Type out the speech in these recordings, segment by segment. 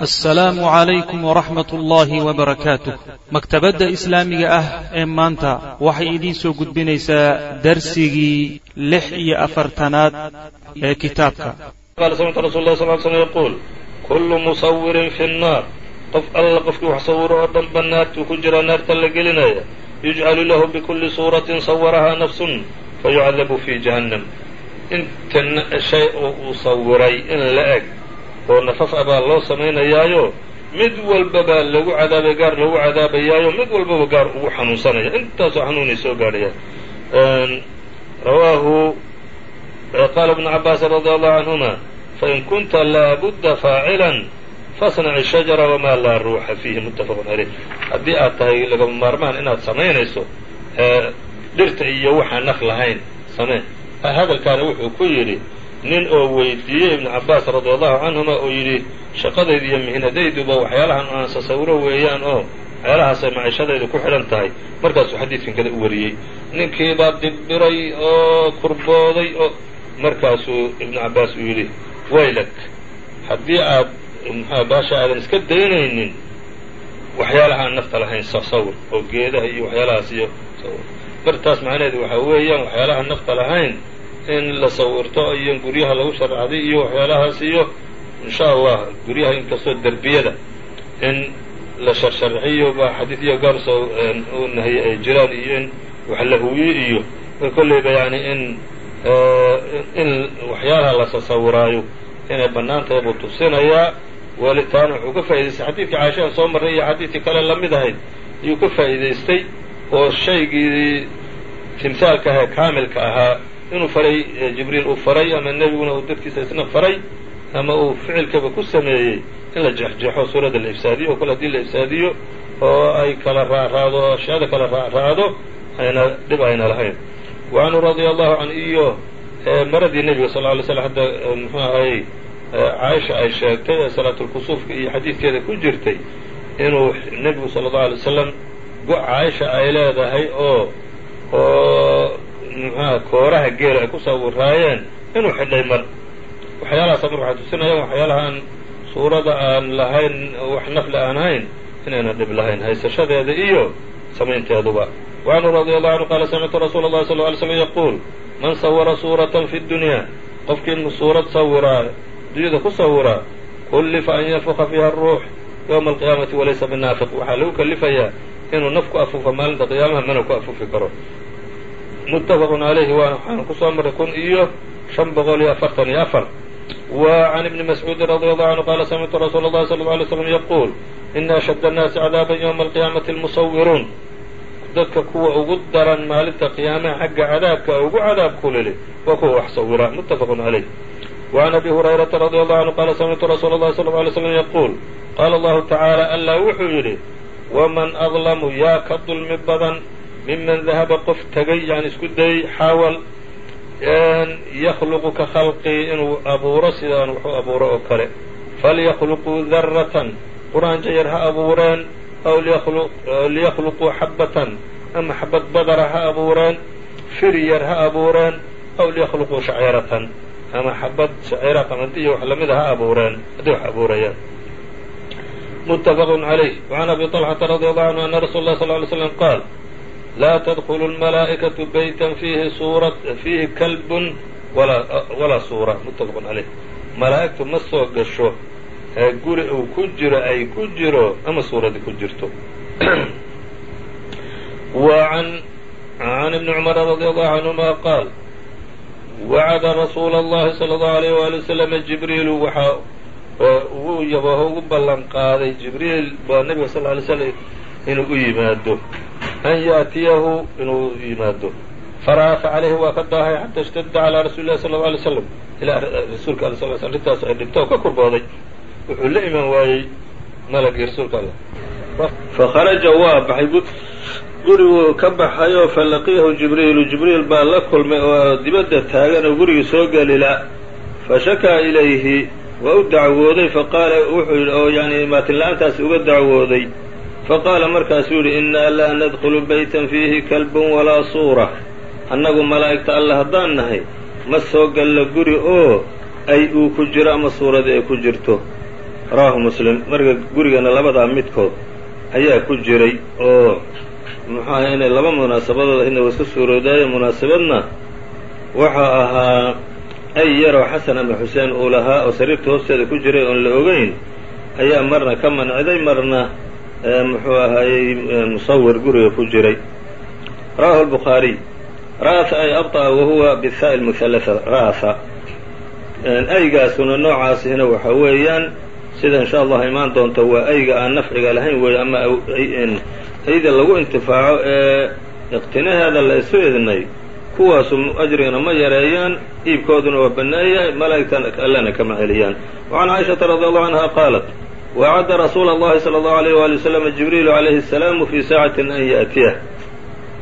assalaamu calaykum waraxmat ullaahi wabarakaatuh maktabadda islaamiga ah ee maanta waxay idiin soo gudbinaysaa darsigii lix iyo afartanaad ee kitaabka. Qala samictu rasul lah yaquul kullu musawirin fi nnaar qof alla qofkii wax sawiro oo dhanba naartuu ku jiraa naarta la gelinaya yujcalu lahu bikulli suuratin sawarahaa nafsun fayucadabu fi jahannam. Inta shay uu sawiray in la eg oo nafaf a baa loo samaynayaayo mid walba baa lagu cadaabay gaar loogu cadaabayaayo mid walbaba gaar ugu xanuunsanaya. Intaasoo xanuunay soo gaadhayaan rawaahu qaala ibnu cabaasin radi allahu canhuma fain kunta laabudda faacilan fasnac ishajara wamaa laa ruuxa fiihi muttafaqun caleyh haddii aad tahay lagama maarmaan inaad samaynayso dhirta iyo waxaan naf lahayn samee. Hadalkaana wuxuu ku yidhi nin oo weydiiyey ibnu cabaas radi allahu canhuma oo yidhi shaqadaydu iyo mihnadayduba waxyaalahan aan sasawiro weeyaan oo waxyaalahaasay maciishadaydu ku xidhan tahay. Markaasuu xadiidkan kada u wariyey. Ninkiibaa dibiray oo kurbooday oo markaasuu ibnu cabaas uu yidhi waylak haddii aad mxua baasha aadan iska daynaynin waxyaalahaan nafta lahayn sawir oo geedaha iyo waxyaalahaas iyo sawir. Martaas macnaheedu waxaa weeyaan waxyaalahaan nafta lahayn in la sawirto iyo guryaha lagu sharcday iyo waxyaalahaas iyo insha allah guryaha inkastoo derbiyada in la sharsharxiyo baa xadiidyo gaarso u ay jiraan iyo in wax la huwiye iyo kolleyba yani in in waxyaalaha la sasawiraayo inay bannaan tahay buu tusinayaa walitaana wuxuu ka faa'idaystay xadiidkii caashaan soo marray iyo xadiidkii kale la mid ahayd ayuu ka faa'iidaystay oo shaygii timhaalka ahee kaamilka ahaa inuu faray jibriil uu faray ama nebiguna uu dadkiisa isna faray ama uu ficilkaba ku sameeyey in la jeexjeexo suuradda la ifsaadiyo oo kale haddii la ifsaadiyo oo ay kala raaraado oo ashyaada kala raacraacdo ayna dhib ayna lahayn. Wa canhu radia allahu canhu iyo maradii nebiga sal lla alay slam hadda muxuu ahay caaisha ay sheegtay ee salaatulkusuufka iyo xadiidkeeda ku jirtay inuu nebigu sala allahu alay wasalam go- caaisha ay leedahay oo oo muxuaha kooraha geela ay ku sawiraayeen inuu xidhay mar. Waxyaalahaasa mar waxay tusinayaan waxyaalahaan suurada aan lahayn wax nafle aan hayn inayna dhib lahayn. Haysashadeeda iyo samaynteeduba. Wa canhu radi allahu canhu qaala samictu rasuula allahi sal ly slm yaquul man sawara suuratan fi dunya qofkii suurad sawiraa dunyada ku sawiraa kullifa an yanfuka fiiha aruux yowma alqiyaamati walaysa binaafiq waxaa lagu kalifayaa inuu naf ku afuufo maalinta qiyaamaha mana ku afuufi karo calayhi waana waxaan ku soo marray kun iyo shan boqol iyo afartan iyo wa can ibni mascuudin radi allahu canhu qaala samictu rasuula allahi sala alla alay slam yaquul ina ashadda annaasi cadaaban yowma alqiyaamati almusawiruun dadka kuwa ugu daran maalinta qiyaamaha xagga cadaabka ugu cadaab kulili waa kuwa wax sawira calayh wa can abi hurayrata radi allahu canhu qaala samictu rasuula allahi sala alla alay slam yaquul qaala allahu tacaala allah wuxuu yidhi waman adlamu yaa ka dulmi badan miman dahaba qof tegay yani isku dayay xaawal yakhluqu ka khalqii inuu abuuro sidaan wuxuu abuuro oo kale falyakluquu daratan quraanjo yar ha abuureen aw liyakhluquu xabbatan ama xabad badara ha abuureen firi yar ha abuureen aw liyakhluquu shaciiratan ama xabad shaciira qamadiyo wax lamida ha abuureen hadday wax abuurayaan muttafaqun calayh wacan abi طalxata radi allahu canhu ana rasuula lah sal ly slam qaal laa tadkulu lmalaa'ikatu baytan fiihi kalbun walaa suura muttafaqun caleyh malaa'igtu ma soo gasho ee guri uu ku jiro ay ku jiro ama suuradii ku jirto can ibni cumara radi allahu canhuma qaal wacada rasuula allahi sala allahu alayh waali wasalama jibriilu waxaa ugu yabaho ugu ballan qaaday jibriil baa nebiga sal ly slam inuu u yimaado an yaatiyahu inuu yimaado faraafa calayhi waa ka daahay xata ishtadda calaa rasuuli lahi sala alay slam ilaa rasuulka alla sal arrintaas ay dhibto oo ka kurbooday wuxuu la iman waayey malagii rasuulka alla fakharaja waa baxay ka baxayoo falaqiyahu jibriilu jibriil baa la kulmay oo dibadda taagan oo gurigii soo gelila fashakaa ilayhi waa u dacwooday faqaala wuxuu yidhi oo yani maatin uga dacwooday faqaala markaasuu yidhi innaa laa nadkhulu baytan fiihi kalbun walaa suura annagu malaa'igta alle haddaan nahay ma soo gallo guri oo ay uu ku jiro ama suuradii ay ku jirto rawaahu muslim marka gurigana labadaa midkood ayaa ku jiray oo muxuu ahay inay laba munaasabadood ahydna wa iska suuroodaaye munaasabadna waxaa ahaa ay yaroo xasan ama xuseen uu lahaa oo sariirta hoosteeda ku jiray oon la ogeyn ayaa marna ka manciday marna muxuu ahaayey musawir guriga ku jiray rawahu الbukhaariy ra'ha ay abطأa wahuwa bihaa muhalatha ra'ha aygaasuna noocaasina waxa weeyaan sida in sha allah imaan doonto waa ayga aan nafciga lahayn weeye ama ayda lagu intifaaco ee iqtinaheeda la isu idnay kuwaasu ajrigana ma yareeyaan iibkooduna waa bannaan yahay malaa'igtan allana kama celiyaan وcan caaishaةa radي allahu canha qaalat wacadda rasuula اllahi salى اllahu عalيyh wali wslam jibriilu عalayhi الsalaamu fii saacatin an yaأtiyah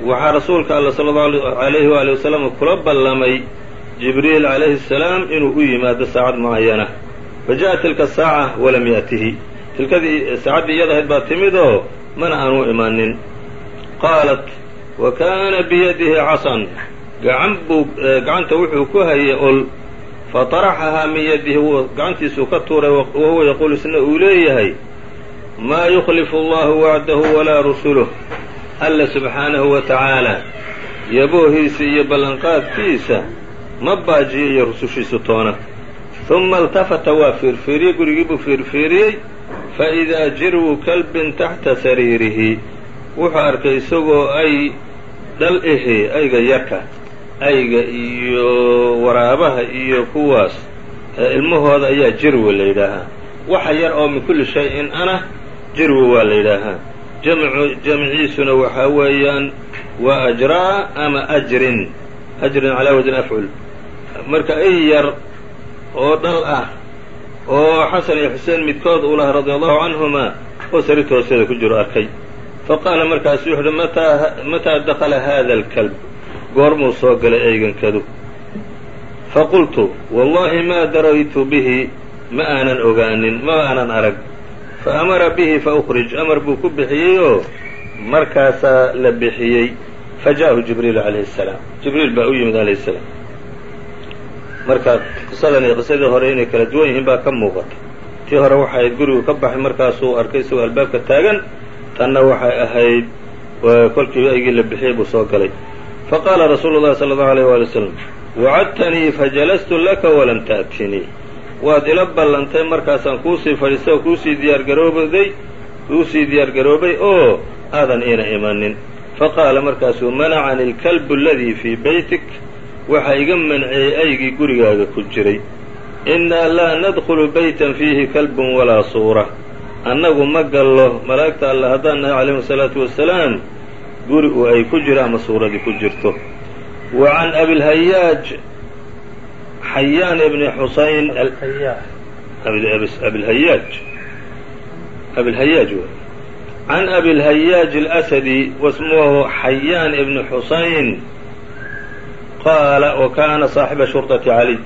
waxaa rasuulka alla sala allahu alayhi waali wasalam kula ballamay jibriil calayhi الsalaam inuu u yimaado saacad mucayana fa jaءat tilka saaca walam yaأtihi tilkadii saacaddii iyada ahayd baa timid oo mana aanu imaanin qaalat wa kaana biyadihi casan gacan buu gacanta wuxuu ku hayay ol faطaraxahaa min yadihi gacantiisuu ka tuuray wahuwa yaquul isna uu leeyahay maa yukhlifu allahu wacdahu walaa rusuluh alla subxaanahu wa tacaala yaboohiisa iyo ballanqaadkiisa ma baajiyo iyo rusushiisu toona huma iltafata waa fiirfiiriyey gurigii buu fiirfiiriyey faidaa jirwu kalbin taxta sariirihi wuxuu arkay isagoo ay dhal ihi ayga yarka ayga iyo waraabaha iyo kuwaas ilmahooda ayaa jirwi la yidhaahaa. Waxa yar oo min kulli shay-in ana jirwi waa la yidhaahaa. Jamciisuna waxaa weeyaan waa ajraa ama ajrin. Ajrin calaa wasn afcul. Marka ay yar oo dhal ah oo xasan iyo xuseen midkood uu lahaa radia allahu canhumaa oo sariirta hoosteeda ku jiro arkay. Faqaala markaasu wuxuuhi mataa mataa dakala hada alkalb goormuu soo galay eygankadu faqultu wallahi maa daraytu bihi? Ma aanan ogaanin ma aanan arag. Fa amara bihi fa ukhrij. Amar buu ku bixiyey oo markaasaa la bixiyey. Faja'ahu jibriilu calayhi salaam. Jibriil baa u yimid calayhi salaam. Marka qisadan iyo qisadii hore inay kala duwan yihiin baa ka muuqata. Tii hore waxay ahayd gurigu ka baxay markaasuu arkay isagoo albaabka taagan tanna waxay ahayd kolkii aygii la bixiyey buu soo galay faqaala rasuulu llahi sala allahu alayh waali wasalam wacadtanii fajalastu laka walam ta'tinii waad ila ballantay markaasaan kuusii fadhiistay oo kuusii diyaargaroobaday kuusii diyaargaroobay oo aadan iina imanin. Faqaala markaasuu manacani alkalbu aladii fii beytik waxaa iga manciyey aygii gurigaaga ku jiray. Innaa laa nadkhulu beytan fiihi kalbun walaa suura. Annagu ma gallo malaa'igta alle haddaan nahay calayhim asalaatu wasalaam guri uu ay ku jiro ama suuradii ku jirto. Wa can abilhayaaj xayaan ibni xusayn abilhayaaj abilhayaaj can abilhayaaj alasadi wasmuhu xayaan ibni xusayn qaala wa kaana saaxiba shurطati cali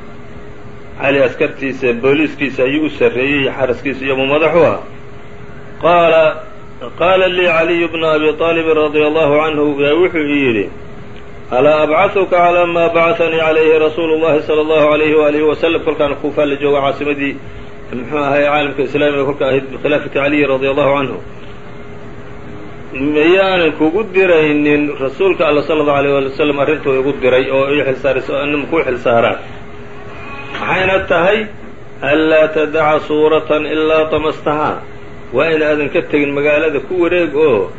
cali askartiisa booliiskiisa ayuu u sarreeyey xaraskiisa iyobuu madax u ah qaala qaala lii caliyu bnu abi aalibin radia allahu canhu yaa wuxuu i yidhi alaa abcahuka calaa maa bacahanii calayhi rasuulu llahi sala allahu alayhi waalihi wasalam kolkaan kuufaa la jooga caasimadii muxuu ahay caalamka islaamiga kolka ahayd bikhilaafati caliyi radia allahu canhu miyaanan kugu diraynin rasuulka alla sala allahu alayh waali wasalam arrintuu igu diray oo ii xilsaarayso anima kuu xilsaaraan? Maxayna tahay anlaa tadaca suuratan ilaa tamastahaa waa inaadan ka tegin magaalada ku wareeg oo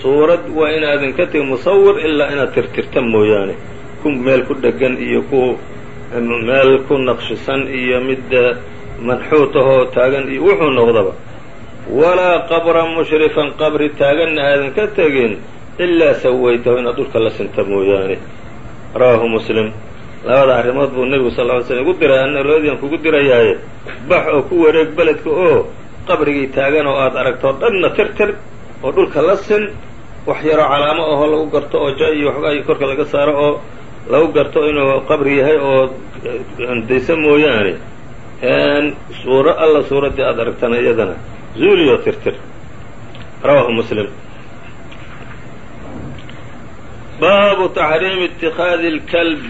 suurad waa inaadan ka tegin musawir ilaa inaad tirtirta mooyaane. Ku meel ku dhegan iyo ku meel ku naqshisan iyo mid manxuut ahoo taagan iyo wuxuu noqdaba. Walaa qabran mushrifan qabri taaganna aadan ka tegin ilaa sawaytahu inaad dhulka la sinta mooyaane. Rawaahu muslim. Labada arrimood buu nebigu sal ly slm igu diray anna labadiian kugu dirayaaye. Bax oo ku wareeg beledka oo qabrigii taagan oo aad aragtoo dhanna tirtir oo dhulka la sin wax yaroo calaamo ahoo lagu garto oo ja iyo waxba korka laga saaro oo lagu garto inuu qabri yahay oo daysa mooyaane. Suuro alla suuraddii aad aragtana iyadana. Zuuliyo tirtir. Rawaahu muslim. Baabu taxriimi itikaadi اlkalb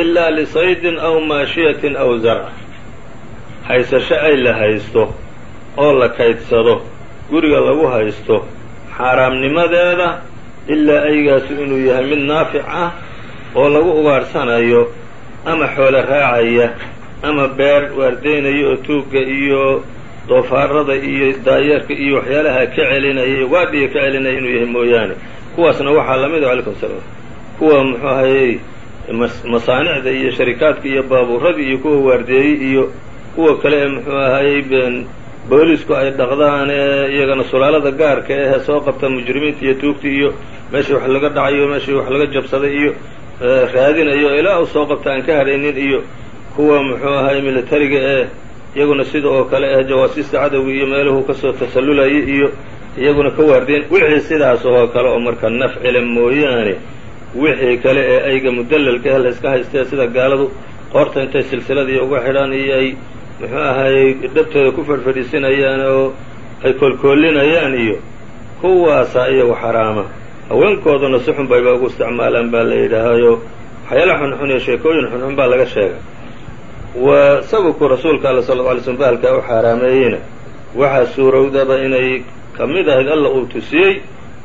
ilaa lisaydin aw maashiyatin aw zarc haysasho ay la haysto oo la kaydsado guriga lagu haysto xaaraamnimadeeda ilaa aygaasu inuu yahay mid naafic ah oo lagu ugaadhsanayo ama xoolo raacaya ama beer waardeynaya oo tuugga iyo doofaarada iyo daayeerka iyo waxyaalaha ka celinaya iyo gaadhiga ka celinaya inuu yahay mooyaane. Kuwaasna waxaa la mid a calaykum salaam kuwa muxuu ahayey masaanicda iyo sharikaadka iyo baabuuradii iyo kuwa waardeeyey iyo kuwa kale ee muxuu ahayey boolisku ay dhaqdaan iyagana sulaalada gaarka ahee soo qabta mujrimiinta iyo tuugta iyo meeshii wax laga dhacayo meeshii wax laga jabsaday iyo raadinayo ilaa uu soo qabta aan ka hadhaynin iyo kuwa muxuu ahay militariga ee iyaguna sida oo kale ah jawaasiista cadowga iyo meeluhu ka soo tasallulayay iyo iyaguna ka waardiyen wixii sidaas oo kale oo marka nafcile mooyaane wixii kale ee ayga mudallalka ah layska haystee sida gaaladu qoorta intay silsiladii uga xidhaan iyo ay muxuu ahayey dhabtooda ku fadhfadhiisinayaan oo ay koolkoolinayaan iyo kuwaasa iyagu xaraama haweenkooduna si xun bayba ugu isticmaalaan baa la yidhaahayo. Waxyaala xunxun iyo sheekooyin xunxun baa laga sheega wa sababku rasuulka alla lla alay slm bahalkaa u xaaraameeyeyna waxaa suurowdaba inay ka mid ahayd alla uu tusiyey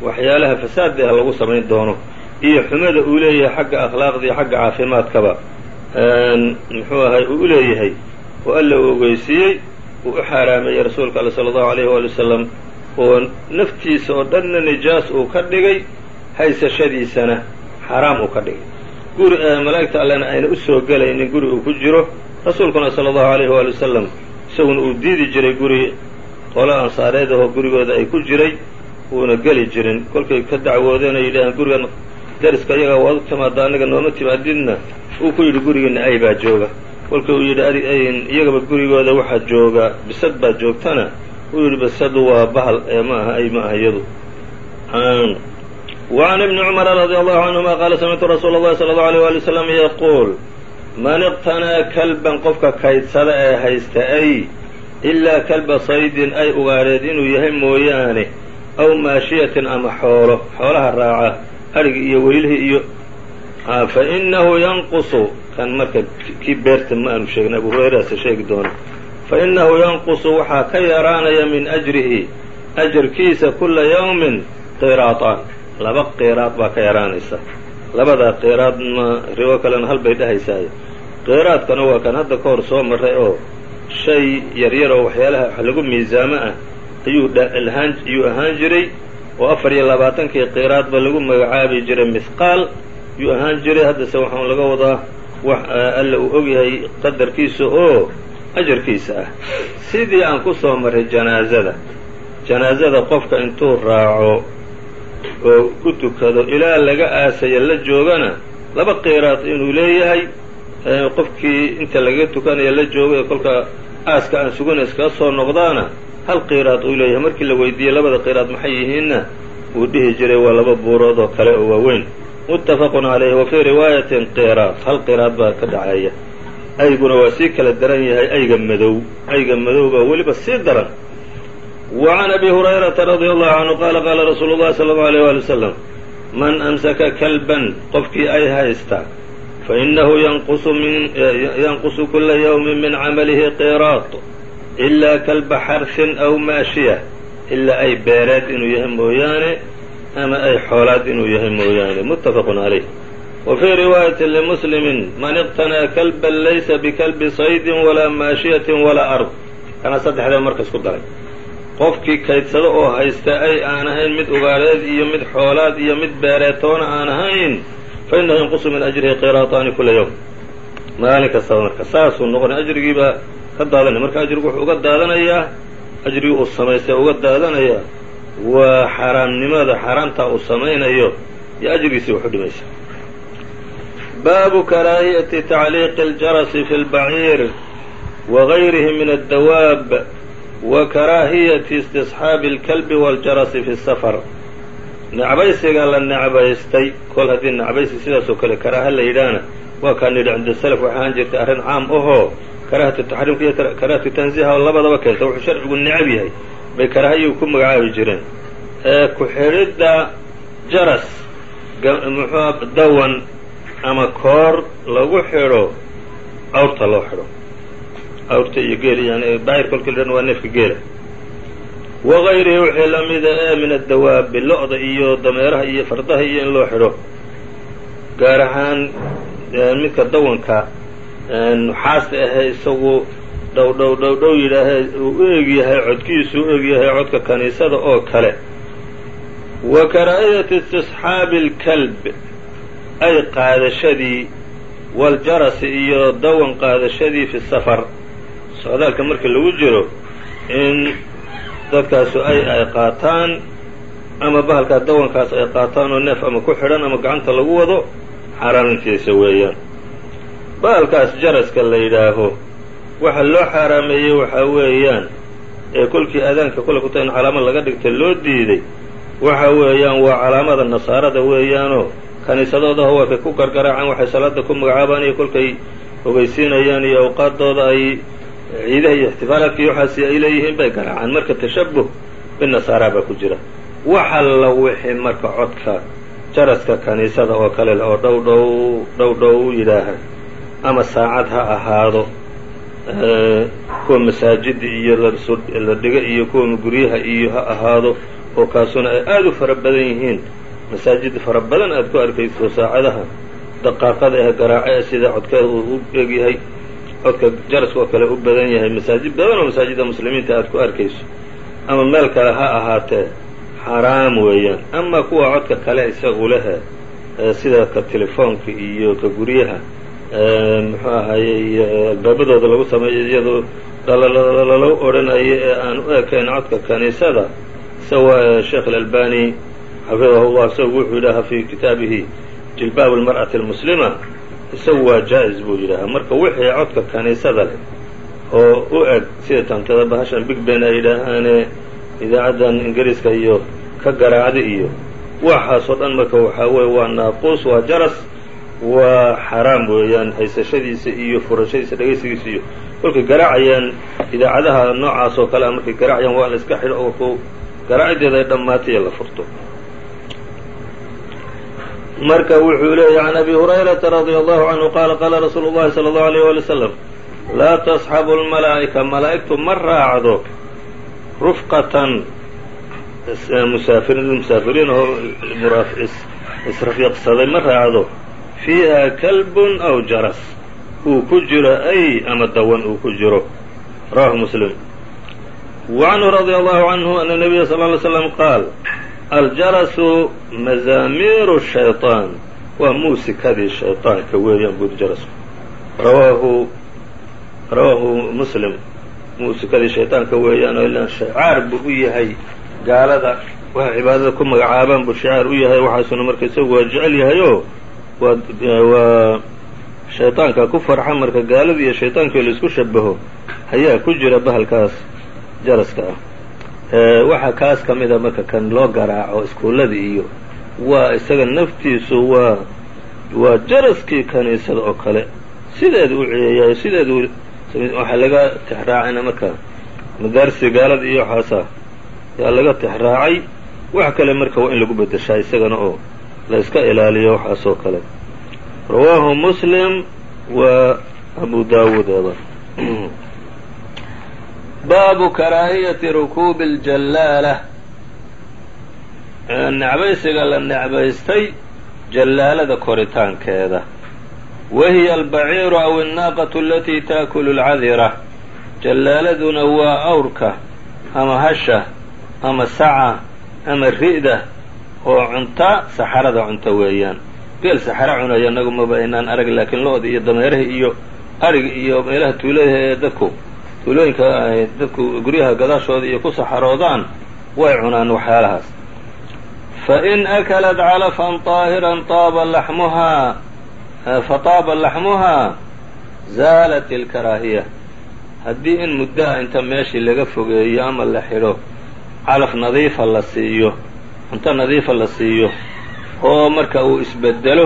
waxyaalaha fasaaddeah lagu samayn doono iyo xumada uu leeyahay xagga akhlaaqda iyo xagga caafimaadkaba. Muxuu ahay uu u leeyahay oo alla uu ogeysiiyey uu u xaaraameeyey rasuulka alla sala allahu alayhi waali wasalam oo naftiisa oo dhanna nijaas uu ka dhigay haysashadiisana xaaraam uu ka dhigay. Guri malaa'igta allena ayna u soo gelaynin guri uu ku jiro rasuulkuna sala allahu alayhi waali wasalam isaguna uu diidi jiray guri qolo ansaareed ahoo gurigooda ay ku jiray uuna geli jirin. Kolkay ka dacwoodeen ay yidhaaheen gurigan dariska iyaga waad u timaada anaga nooma timaadidna uu ku yidhi gurigiina ay baa jooga kolka uu yidhi iyagaba gurigooda waxaa jooga bisad baa joogtana uu yidhi bisadu waa bahal ee ma aha ay ma aha iyadu وعn بن cمر رضي الله عنهma qال سمعtu رsuuل الlahi صلى الله عليه وaلي وسلم yquuل man اqتنىa كلبا qofka kaydsada ee haysta ay إlaa كلبa saydin ay ugaadheed inuu yahay mooyaane أw maashiyatin ama xoolo xoolaha raaca adhigi iyo weylihii iyo fainahu yanqusu. Kan marka kii beerta ma aanu sheegin abu hurayraase sheegi doona fainahu yanqusu waxaa ka yaraanaya min ajrihi. Ajarkiisa kula yawmin qiraaطaan laba qiraad baa ka yaraanaysa. Labadaa qiraad ma riwo kalena halbay dhahaysaay qiraadkana waa kan hadda ka hor soo maray oo shay yaryar oo waxyaalaha wax lagu miisaamo ah ayuu ayuu ahaan jiray. Oo afar iyo labaatankii qiraadba lagu magacaabi jiray misqaal yuu ahaan jiray haddase waxaan laga wadaa wax alla uu ogyahay qadarkiisa oo ajarkiisa ah. Sidii aan ku soo maray janaazada janaazada qofka intuu raaco oo ku tukado ilaa laga aasaya la joogana laba qiraad inuu leeyahay qofkii inta lagaga tukanaya la jooga ee kolka aaska aan sugana iskaga soo noqdaana hal qiraad uu leeyahay. Markii la weydiiyey labada qiraad maxay yihiinna? Uu dhihi jiray waa laba buurood oo kale oo waaweyn muttafaqun calayhi wa fii riwaayatin qiraad hal qiraad baa ka dhaceeya ayguna waa sii kala daran yahay ayga madow ayga madowga weliba sii daran وعn أbي هuريرaةa رضي الله عanه qال qاla رasuul الlahi صلى الله عليه وaلي وسلم man أمسka كلبا qofkii ay haysta faإnahu yanqusu kula yوم min camalihi qiraaط إlا kalba xarفin أw maashiية ilaa ay beereed inuu yahay mooyaane ama ay xoolaad inuu yahay mooyaane متafq عalيه وفي riwaayaة لمسلم man اqتنىa كلبا laysa bklbi صaydi وlaa maashiyaة وlaa أrض kana saddexdaba marka isku daray qofkii kaydsado oo haysta ay aan ahayn mid ugaadheed iyo mid xoolaad iyo mid beereetoona aan ahayn fa innahu yanqusu min ajrihi qiraataani kula yowm maalin kastaba marka saasuu noqonay ajrigiibaa ka daadanaya marka ajrigu wuxuu uga daadanayaa ajrigii uu samaystay uga daadanayaa waa xaaraamnimada xaaraamtaa uu samaynayo iyo ajrigiisii waxu dhimaysa baabu karaahiyati tacliiqi aljarasi fi lbaciir wagayrihi min addawaab wa karaahiyati istisxaabi alkalbi waaljarasi fi safar necbaysiga la necbaystay kol haddii necbaysi sidaasoo kale karaaha la yidhaahna waa kaan yidhi cinda salaf waxay jirtay arrin caam ahoo karaahatu taxriimka iyo karaahatu tansiiha oo labadaba keenta wuxuu sharcigu necab yahay bay karaahayigu ku magacaabi jireen. Ee ku-xidhidda jaras muxua dawan ama koor lagu xidho awrta loo xidho. Awrta iyo geel yani bacir kolkii la waa neefka geela. Wagayrihi wixii la mida ee min addawaabi lo-da iyo dameeraha iyo fardaha iyo in loo xidho. Gaar ahaan midka dawanka nuxaasta ahee isagu dhow dhow dhow dhow yidhaahee uu u eg yahay codkiisu u eg yahay codka kaniisada oo kale. Wa karaahiyati istisxaabi alkalb ay qaadashadii waljarasi iyo dawan qaadashadii fi safar. Socdaalka marka lagu jiro in dadkaasu ay ay qaataan ama bahalkaa dawankaas ay qaataan oo neef ama ku xidhan ama gacanta lagu wado xaaraamintiisa weeyaan. Bahalkaas jaraska la yidhaaho waxa loo xaaraameeyey waxaa weeyaan ee kolkii aadaanka kole ku ta in calaamad laga dhigta loo diiday waxa weeyaan waa calaamada nasaarada weeyaanoo kaniisadoodaha waa kay ku gargaraacaan waxay salaada ku magacaabaan iyo kolkay ogeysiinayaan iyo awqaadooda ay ciidaha iyo ixtifaalaadka iyo waxaasi ay leeyihiin bay garaacaan marka tashabuh binasaaraa baa ku jira. Waxa la wixi marka codka jaraska kaniisada oo kale leh oo dhow dhow dhow dhow yidhaaha ama saacad ha ahaado kuwa masaajida iyo la dhiga iyo kuwa guryaha iyo ha ahaado oo kaasuna ay aada u fara badan yihiin. Masaajid fara badan aad ku arkayso saacadaha daqaaqada ee garaace sida codkeeda uu u egyahay codka jaraska oo kale u badan yahay. Masaajid badan oo masaajida muslimiinta aad ku arkayso. Ama meel kale ha ahaatee xaraam weeyaan. Ama kuwa codka kale isagu lehe sida ka telefoonka iyo ka guryaha muxuu ahaayey albaabadooda lagu sameeyo iyadoo lala odhanayo ee aan u ekayn codka kaniisada. Isawa sheekh alalbani xafidahu llah isagu wuxuu yidhaahaa fi kitaabihi jilbaab almar'ati almuslima. Isagu waa jaa-is buu yidhaahaa. Marka wixii codka kaniisada leh oo u eg sida tantada bahashan big ben ay yidhaahaane idaacaddan ingiriiska iyo ka garaacda iyo waxaasoo dhan marka waxaa weeye waa naaquus waa jaras waa xaraam weeyaan haysashadiisa iyo furashadiisa dhegaysigiisa iyo kolkay garaacayaan idaacadaha noocaas oo kale a markay garaacayaan waa la iska xidho oo ku garaacideeda ay dhammaatay iyo la furto marka wuxuu leeyahy can abi hurayrata radia allahu canhu qaala qaala rasuulu llahi sala allahu alayh wali wslam laa tasxabu lmalaa'ika malaa'igtu ma raacdo rufqatan musaafiriin musaafiriin oo israfiiqsaday ma raacdo fiiha kalbun aw jaras uu ku jiro ay ama dawan uu ku jiro rawahu muslim wa canhu radia allahu canhu ana nabiya sal ly slam qaal aljarasu mazaamiiru shayطaan waa muusikadii shayطaanka weeyaan buuri jarasku rawaahu rawaahu muslim muusikadii shayطaanka weeyaan oo ilaan shacaar buu u yahay gaalada waxay cibaadada ku magacaabaan buu shacaar u yahay waxaasuna marka isagu waa jecel yahay oo waa shayطaanka ku farxa marka gaaladii iyo shayطaankii la isku shabaho ayaa ku jira bahalkaas jaraska ah. Waxaa kaas ka mida marka kan loo garaaco iskuullada iyo waa isaga naftiisu waa waa jaraskii kaniisada oo kale. Sideedu u ciyeeyayo sideedu waxaa laga tixraacayna marka madaarsi gaalada iyo waxaasa yaa laga tixraacay. Wax kale marka waa in lagu bedeshaa isagana oo la iska ilaaliyo waxaasoo kale. Rawaahu muslim waa abu daawuud eeba baabu karaahiyati rukuubi اljallaala necbaysiga la necbaystay jallaalada koritaankeeda. Wa hiya albaciiru aw annaaqatu alatii taakulu اlcadira jallaaladuna waa awrka ama hasha ama saca ama ri'da oo cunta saxarada cunta weeyaan. Geel saxaro cunaya inagu maba aynaan arag laakiin lo-da iyo dameeraha iyo arig iyo meelaha tuuladaha ee dadku tuulooyinka dadku guryaha gadaashooda iyo ku saxaroodaan way cunaan waxyaalahaas. Fain akalat calafan طaahiran taaba laxmuhaa fataaba laxmuhaa zaalat ilkaraahiya haddii in muddo ah inta meeshii laga fogeeyo ama la xidho calaf nadiifa la siiyo cunto nadiifa la siiyo oo marka uu isbedelo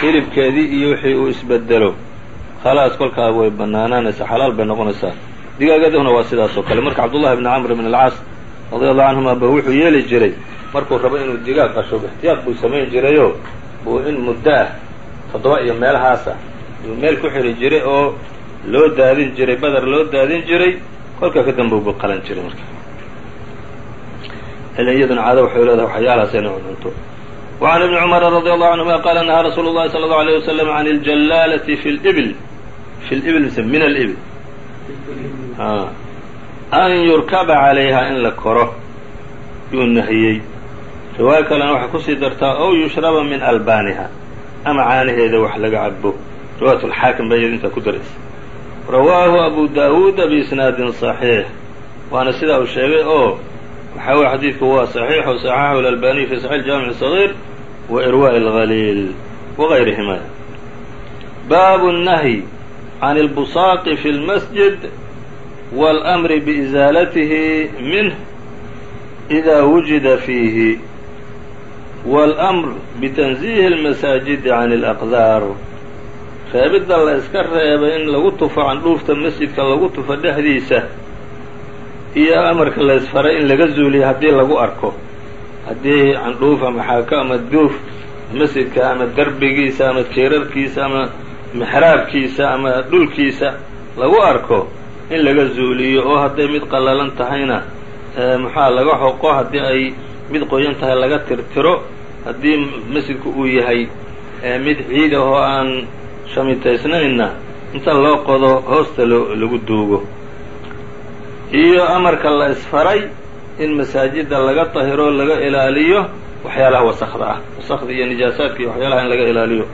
hilibkeedii iyo wixii uu isbedelo. Khalaas kolkaa way bannaanaanaysaa xalaal bay noqonaysaa. Digaagaduna waa sidaas oo kale. Marka cabdullahi bni camr bn alcaas radia allahu canhuma ba wuxuu yeeli jiray markuu rabo inuu digaag qasho ixtiyaaq buu samayn jirayoo buu in muddo ah toddoba iyo meelahaasa buu meel ku xidhi jiray oo loo daadin jiray badar loo daadin jiray kolkaa ka dambe buu qalan jiray marka ilan iyaduna caado waxay leedahay waxyaalahaas inay cunto وعn iبn cmr radي allahu canهuma qaala nahaa rasuulu الlahi slى الlه عalيه waslm can اljallaalati fi اlbil fi lbil min albil an yurkaba calayha in la koro yuu nahiyey riwaayo kalena waxay kusii dartaa ow yushraba min albaaniha ama caanaheeda wax laga cabo riwaayat اlxaakim baa iyada intaa ku daraysa rawaahu abu daawuuda biisnaadin صaxiix waana sidaa uu sheegay oo waxaa weye xadiidku waa صaxiixu صaxaxu اlalbaniy fi saxiix jaamic صغيir wa irwaaء اlgaliil wagayrihima baabu الnahyi can اlbusaaqi fi اlmasjid wاlأmri biizaalatihi minh إida wujida fiihi wاlأmr bitanziihi اlmasaajidi can اlأqdaar reebidda la iska reebay in lagu tufo candhuufta masjidka lagu tufo dhexdiisa iyo amarka la isfaray in laga zuuliyo haddii lagu arko. Haddii candhuuf ama xaako ama duuf masjidka ama derbigiisa ama jeerarkiisa ama mixraabkiisa ama dhulkiisa lagu arko in laga zuuliyo oo hadday mid qallalan tahayna maxaa laga xoqo haddii ay mid qoyan tahay laga tirtiro haddii masjidku uu yahay mid ciid ah oo aan shamitaysnaynna inta loo qodo hoosta lagu duugo iyo amarka la isfaray in masaajidda laga tahiro laga ilaaliyo waxyaalaha wasakda ah. Wasakda iyo nijaasaadka iyo waxyaalaha in laga ilaaliyo.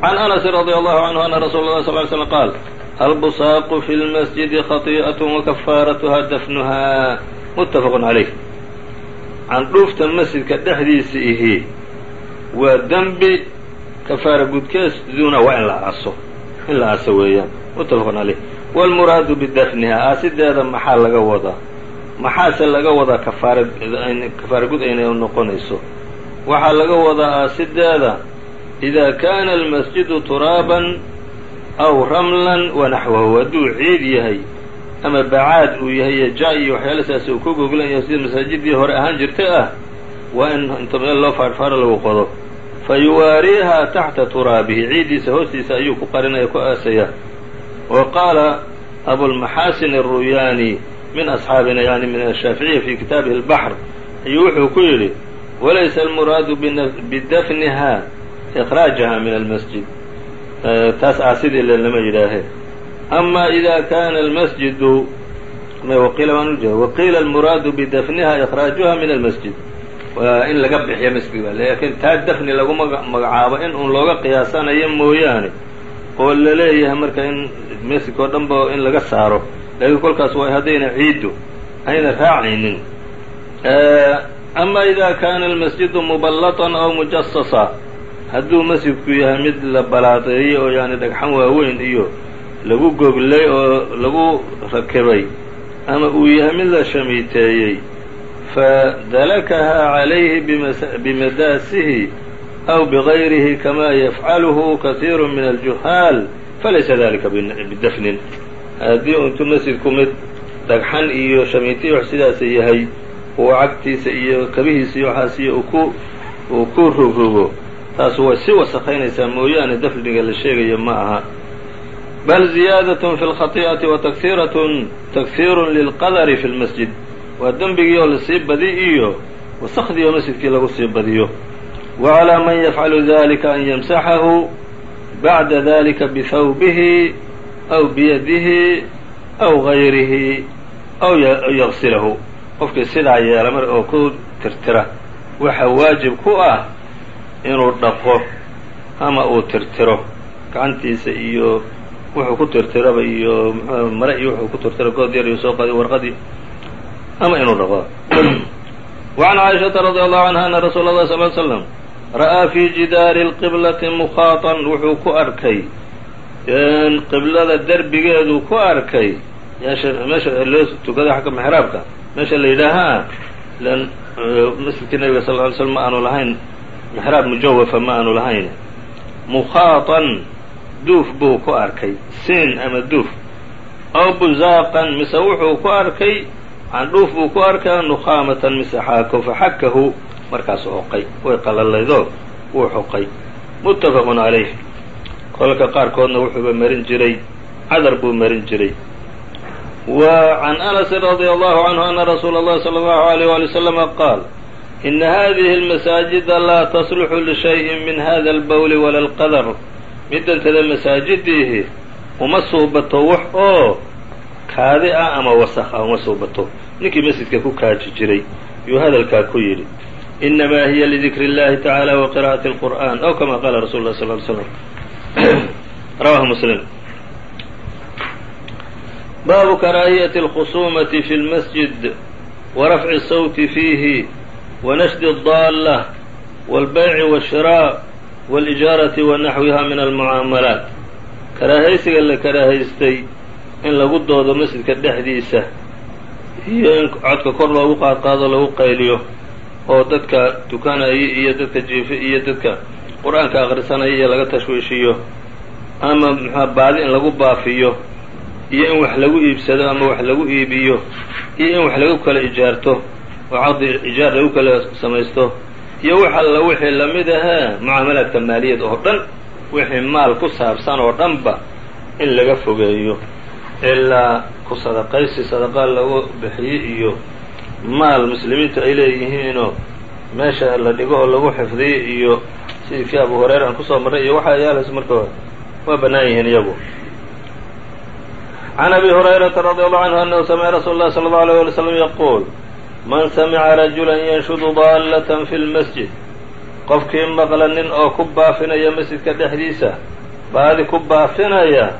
Can anasi radi allahu canhu ana rasuula اlah sal ly slm qaal albusaaqu fi lmasjidi khatii'at wakafaaratuha dafnuha? Muttafaqun calayh candhuufta masjidka dhexdiisa ihi waa dembi kafaara gudkeeduna waa in la aaso in la aaso weeyaan. Muttafaqun calayh wاlmuraadu bidafniha aasideeda maxaa laga wadaa maxaase laga wadaa kafaara gud aynay noqonayso waxaa laga wadaa aasideeda إida kana almasjidu turaaban aw ramlan wanaxwahu hadduu ciid yahay ama bacaad uu yahay iyo ja iyo waxyaala saas uu ku goglan yahay sida masaajidii hore ahaan jirtay ah waa in inta meel loo faarfaaro lagu qodo fa yuwaariiha taxta turaabihi ciiddiisa hoostiisa ayuu ku qarinaya ku aasaya wa qaala abulmaxaasin الruyaani min asxaabina yani min ashaaficiya fi kitaabihi اlbaxr ayuu wuxuu ku yidhi walaysa almuraadu bidafniha ikraajaha min almasjid taas aasidii le lama yidhaahe ama ida kana almasjidu waqiila waan ujeeda waqiila almuraadu bidafniha ikraajuha min almasjid waa in laga bixiyo masjidka laakiin taa dafni lagu magacaabo in uun looga qiyaasanayo mooyaane oo la leeyahay marka in dhan ba in laga saaro. Laakiin kolkaas waa haddayna ciiddu ayna raacaynin. Ama ida kana almasjidu muballatan aw mujasasa hadduu masjidku yahay mid la balaadeeyey oo yani dhagxan waaweyn iyo lagu goglay oo lagu rakibay ama uu yahay mid la shamiiteeyey fadalakaha calayhi bimadaasihi aw bigayrihi kama yafcaluhu kasiiru min aljuhaal falaysa dalika bidafnin haddii untu masjidku mid dhagxan iyo shamiitiy wax sidaasa yahay uu cagtiisa iyo kabihiisa iyo waxaasiyo uu ku rogrogo taas way si wasakaynaysaa mooyaane dafniga la sheegayo ma aha bal ziyaadatun fi lkhati'ati wa takhiiratun takhiirun lilqadari fi lmasjid waa dembigii oo la sii badi iyo wasakdii masjidkii lagu sii badiyo wa calaa man yafcalu dalika an yamsaxahu bacda dalika bihawbihi aw biyadihi aw gayrihi aw yagsilahu qofkii sidaa yeela mar oo ku tirtira waxaa waajib ku ah inuu dhaqo ama uu tirtiro gacantiisa iyo wuxuu ku tirtiraba iyo mxu mare iyo wuxuu ku tirtiro good yar iyo soo qadi warqadii ama inuu dhaqo وعn caaئiشhaةa رadي allahu عanha ana rasuula الlah صل ل slam ra'aa fii jidaari lqiblati mukhaatan wuxuu ku arkay qiblada derbigeedu ku arkay. Meesha loo tukada xagga mexraabka meesha la yidhaahaa lan masjidkii nabiga sal ly slm ma aanu lahayn mexraab mujawafa ma aanu lahayn. Mukhaatan duuf buu ku arkay. Siin ama duuf. Aw buzaaqan mise wuxuu ku arkay candhuuf buu ku arkay nukhaamatan mise xaako faxakahu markaas oqay way qalalaydoo wuu xoqay muttafaqun calayh kolalka qaarkoodna wuxuuba marin jiray cadar buu marin jiray. Wa can anasin radia allahu canhu ana rasuul allahi sala allahu alayh waali wasalama qaal ina haadihi almasaajida laa tasluxu lishayin min hada albowli wala alqadar. Middantada masaajidiihi uma suubato wax oo kaadi ah ama wasakh ah uma suubato. Ninkii masjidka ku kaaji jiray yuu hadalkaa ku yidhi إنma hiy لذikr الlahi taعaalى وqراءaة الqur'an أو kama qala rasul اlah صل ل sلم rawahu mslim baabu karaahiyaةi الkhusuumaةi fi اlmasjid warafci الsawti fiihi wanashdi الdaallة wاlbayci wالshirاء wاlijaarati wanaxwiha min almucaamalaat karaahaysiga la karaahaystay in lagu doodo masjidka dhexdiisa iyo in codka kor loogu qaadqaado lagu qayliyo oo dadka tukanaya iyo dadka jiifa iyo dadka qur'aanka akhrisanaya iyo laga tashwiishiyo ama muxua baadi in lagu baafiyo iyo in wax lagu iibsado ama wax lagu iibiyo iyo in wax lagu kala ijaarto oo caqdi ijaar lagu kala samaysto iyo wax alla wixii la mid ahee mucaamalaadka maaliyad oo dhan wixii maal ku saabsan oo dhanba in laga fogeeyo ilaa ku sadaqaysi sadaqa lagu bixiyo iyo maal muslimiintu ay leeyihiinoo meesha la dhigo oo lagu xifdiyay iyo sidii kii abu hureyra aan ku soo marray iyo waxa yaalhayso marka waa bannaan yihiin iyagu. Can abi hurayrata radi allahu canhu annahu samica rasuul llahi sala allau alayh wala slam yaquul man samica rajula yanshudu daallatan fi lmasjid qofkii maqla nin oo ku baafinaya masjidka dhexdiisa baadi ku baafinaya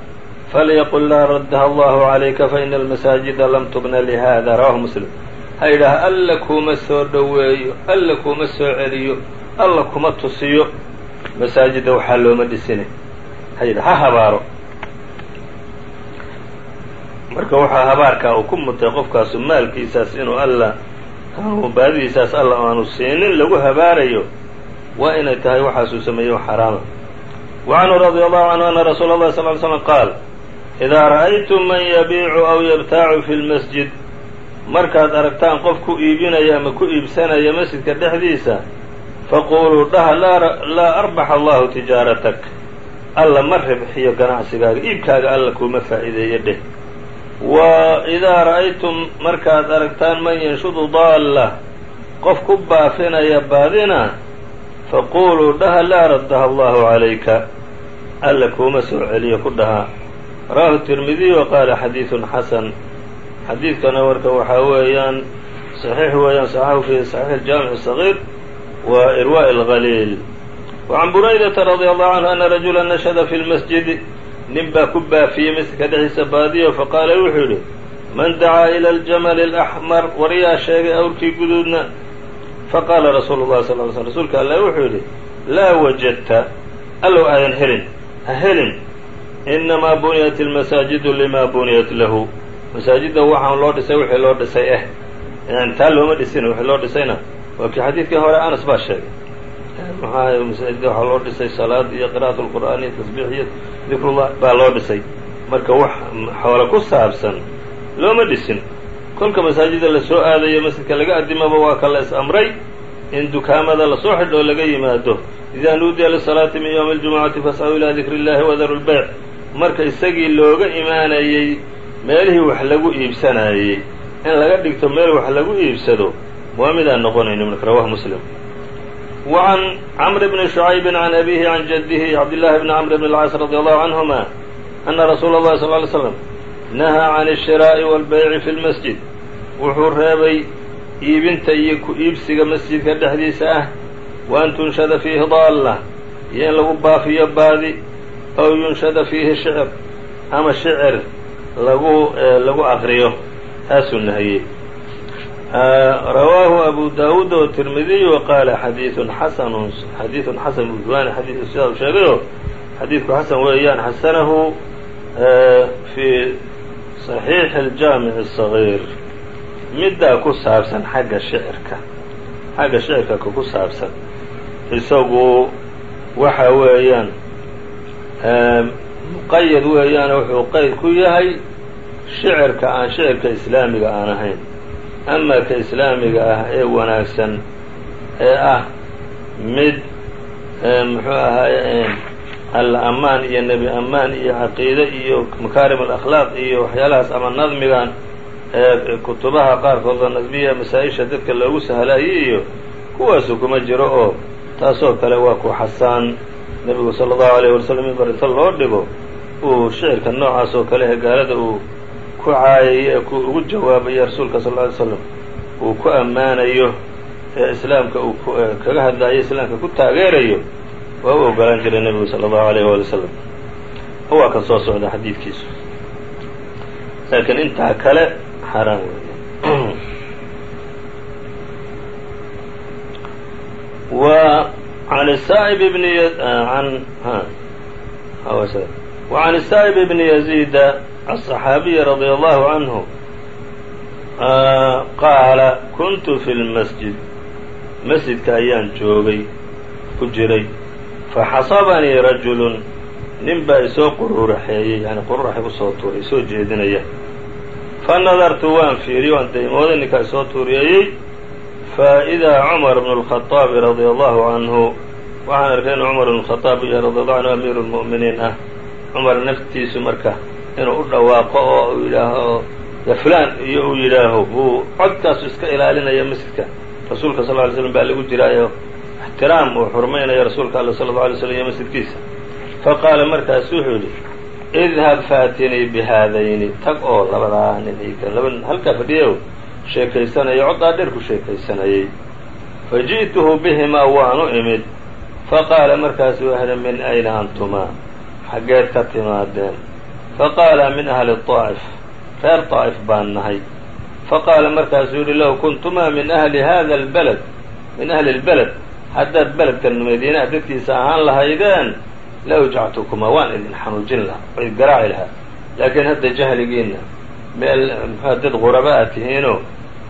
falyaqul laa raddaha allahu calayka faina almasaajida lam tubna lihada rawahu muslim ha yidhaah alla kuma soo dhoweeyo alla kuma soo celiyo alla kuma tusiyo. Masaajidda waxaa looma dhisine. Ha yidhah ha habaaro. Marka waxaa habaarkaa uu ku mutay qofkaasu maalkiisaas inuu alla aanu baadidiisaas alla aanu siinin lagu habaarayo waa inay tahay waxaasuu sameeyo xaraama wa canhu radi allahu canhu ana rasuula اllahi sal ly slm qaal idaa ra'aytum man yabiicu aw yabtaacu fi lmasjid markaad aragtaan qof ku iibinaya ama ku iibsanaya masjidka dhexdiisa faquluu dhaha laa arbaxa allahu tijaaratak. Alla ma ribxiyo ganacsigaaga iibkaaga alla kuuma faa'iideeyo dheh. Wa idaa ra'aytum markaad aragtaan man yanshudu daalla qof ku baafinaya baadina faquluu dhaha laa raddaha allahu calayka. Alla kuuma soo celiyo ku dhaha. Rawahu tirmidiy wa qaala xadiidun xasan xadiidkana marka waxaa weeyaan صaxiix weeyaan صaxaxu fi صaxiix الjaamiع الصغيir wa irwاء الغaliil وعan buraydata radي allahu canhu ana rajula nashada fi اlmasjidi nin baa ku baafiyey masjidka dhexdiisa baadiyo faqaala wuxuu yidhi man dacaa ilى اljamل الأxmar war yaa sheegay awrkii guduudna faqaala rasuulu الlahi sal ly slm rasuulka alla wuxuu yidhi laa wajadta allow aadan helin ha helin inamaa buniyat اlmasaajidu lima buniyat lahu masaajidda waxaan loo dhisay wixii loo dhisay eh yani taa looma dhisina wixii loo dhisayna. Waa kii xadiidkii hore anas baa sheegay. Maxaa masaajidda waxaa loo dhisay salaad iyo qira'at lqur'aan iyo tasbiix iyo dikrullah baa loo dhisay. Marka wax xoole ku saabsan looma dhisin. Kolka masaajidda la soo aadayo masjidka laga addimaba waa ka la is amray. In dukaamada la soo xidho oo laga yimaado. Idaa nuudiya lisalaati min ywmi اljumucati fas'aw ilaa dikri اllahi wadaru lbeyc marka isagii looga imaanayey meelihii wax lagu iibsanaayey in laga dhigto meel wax lagu iibsado waa midaan noqonayno marka rawahu muslim wa can camr bni shucaybi can abihi can jaddihi cabdillahi bni camr bn اlcaas radi allahu canhuma ana rasuula اllahi sal ly slam nahaa can الshiraa'i wاlbayci fi lmasjid wuxuu reebay iibinta iyo ku iibsiga masjidka dhexdiisa ah wa an tunshada fiihi daalla iyo in lagu baafiyo baadi ow yunshada fiihi shicr ama shicir lagu lagu aqriyo taasuu nahiyey rawaahu abu daawuud oo tirmidiy wa qaala xadiiun xasanun xadiidun xasan buduwaani xadiidu sidaa u sheegayo xadiidku xasan weeyaan xasanahu fi صaxiixi aljaamic الصaغيir middaa ku saabsan xagga shicirka xagga shicirka ka ku saabsan isagu waxa weeyaan muqayad weeyaane wuxuu qayd ku yahay shicirka aan shicirka islaamiga aan ahayn. Ama ka islaamiga ah ee wanaagsan ee ah mid muxuu ahaaye alla ammaan iyo nebi ammaan iyo caqiide iyo makaarim alakhlaaq iyo waxyaalahaas ama nadmigan ee kutubaha qaarkoodoo nadmiya masaa-isha dadka loogu sahlaayey iyo kuwaasu kuma jiro oo taasoo kale waa ku xasaan nebigu sala allahu alayh wasalam mimbar inta loo dhigo uu shicirka noocaas oo kale ee gaalada uu ku caayay ee ku ugu jawaabayo rasuulka sal lla ly slam uu ku ammaanayo ee islaamka uu kaga hadlaayo islaamka ku taageerayo waa u ogolaan jiray nebigu sala allahu alayh waali wasalam waa kan soo socda xadiidkiisu. Laakiin intaa kale xaaraan weeye wa an الsaaib bn an وعn الsaaئب بn يزيد الصحaabiي رadي الله عanه qaala kuntu fi اlmasjid masjidka ayaan joogay ku jiray faxasabanii rajulu nin baa isoo qururaxeeyey yani qururaxay usoo tuuray isoo jeedinaya fanadartu waan fiiriyo waan daymooday ninkaa isoo tuuriyeeyey faa-ida cumar bnu اlkhaطaabi radia allahu canhu waxaan arkay inu cumar bn khaaab u yahay radia allahu canhu amiiru lmu'miniin ah. Cumar naftiisu marka inuu u dhawaaqo oo u yidhaaho ya iyo uu yidhaaho buu codkaasu iska ilaalinaya masjidka. Rasuulka sal ly slm baa lagu jiraayo ixtiraam uu xurmaynaya rasuulka alle sala alla alay slm iyo masjidkiisa. Faqaala markaasu wuxuu yidhi idhab faatinii bihadayni tag oo labadaa nin halkaa fadhiyeyo sheekaysanaya coddaa dheer ku sheekaysanayay fa ji'tuhu bihimaa waanu imid faqaala markaasu waxda min ayna antumaa xaggeed ka timaadeen faqaala min ahli طaa'if reer طaa'if baan nahay faqaala markaasuu yihi low kuntumaa min ahli hada اlbaled min ahli اlbeled haddaad beledkan madiinaha dadkiisa ahaan lahaydeen la wjactukumaa waan idin xanuujin lahaa oo id garaaci lahaa laakiin hadda jahligiinna meel dad quraba ah a tihiinoo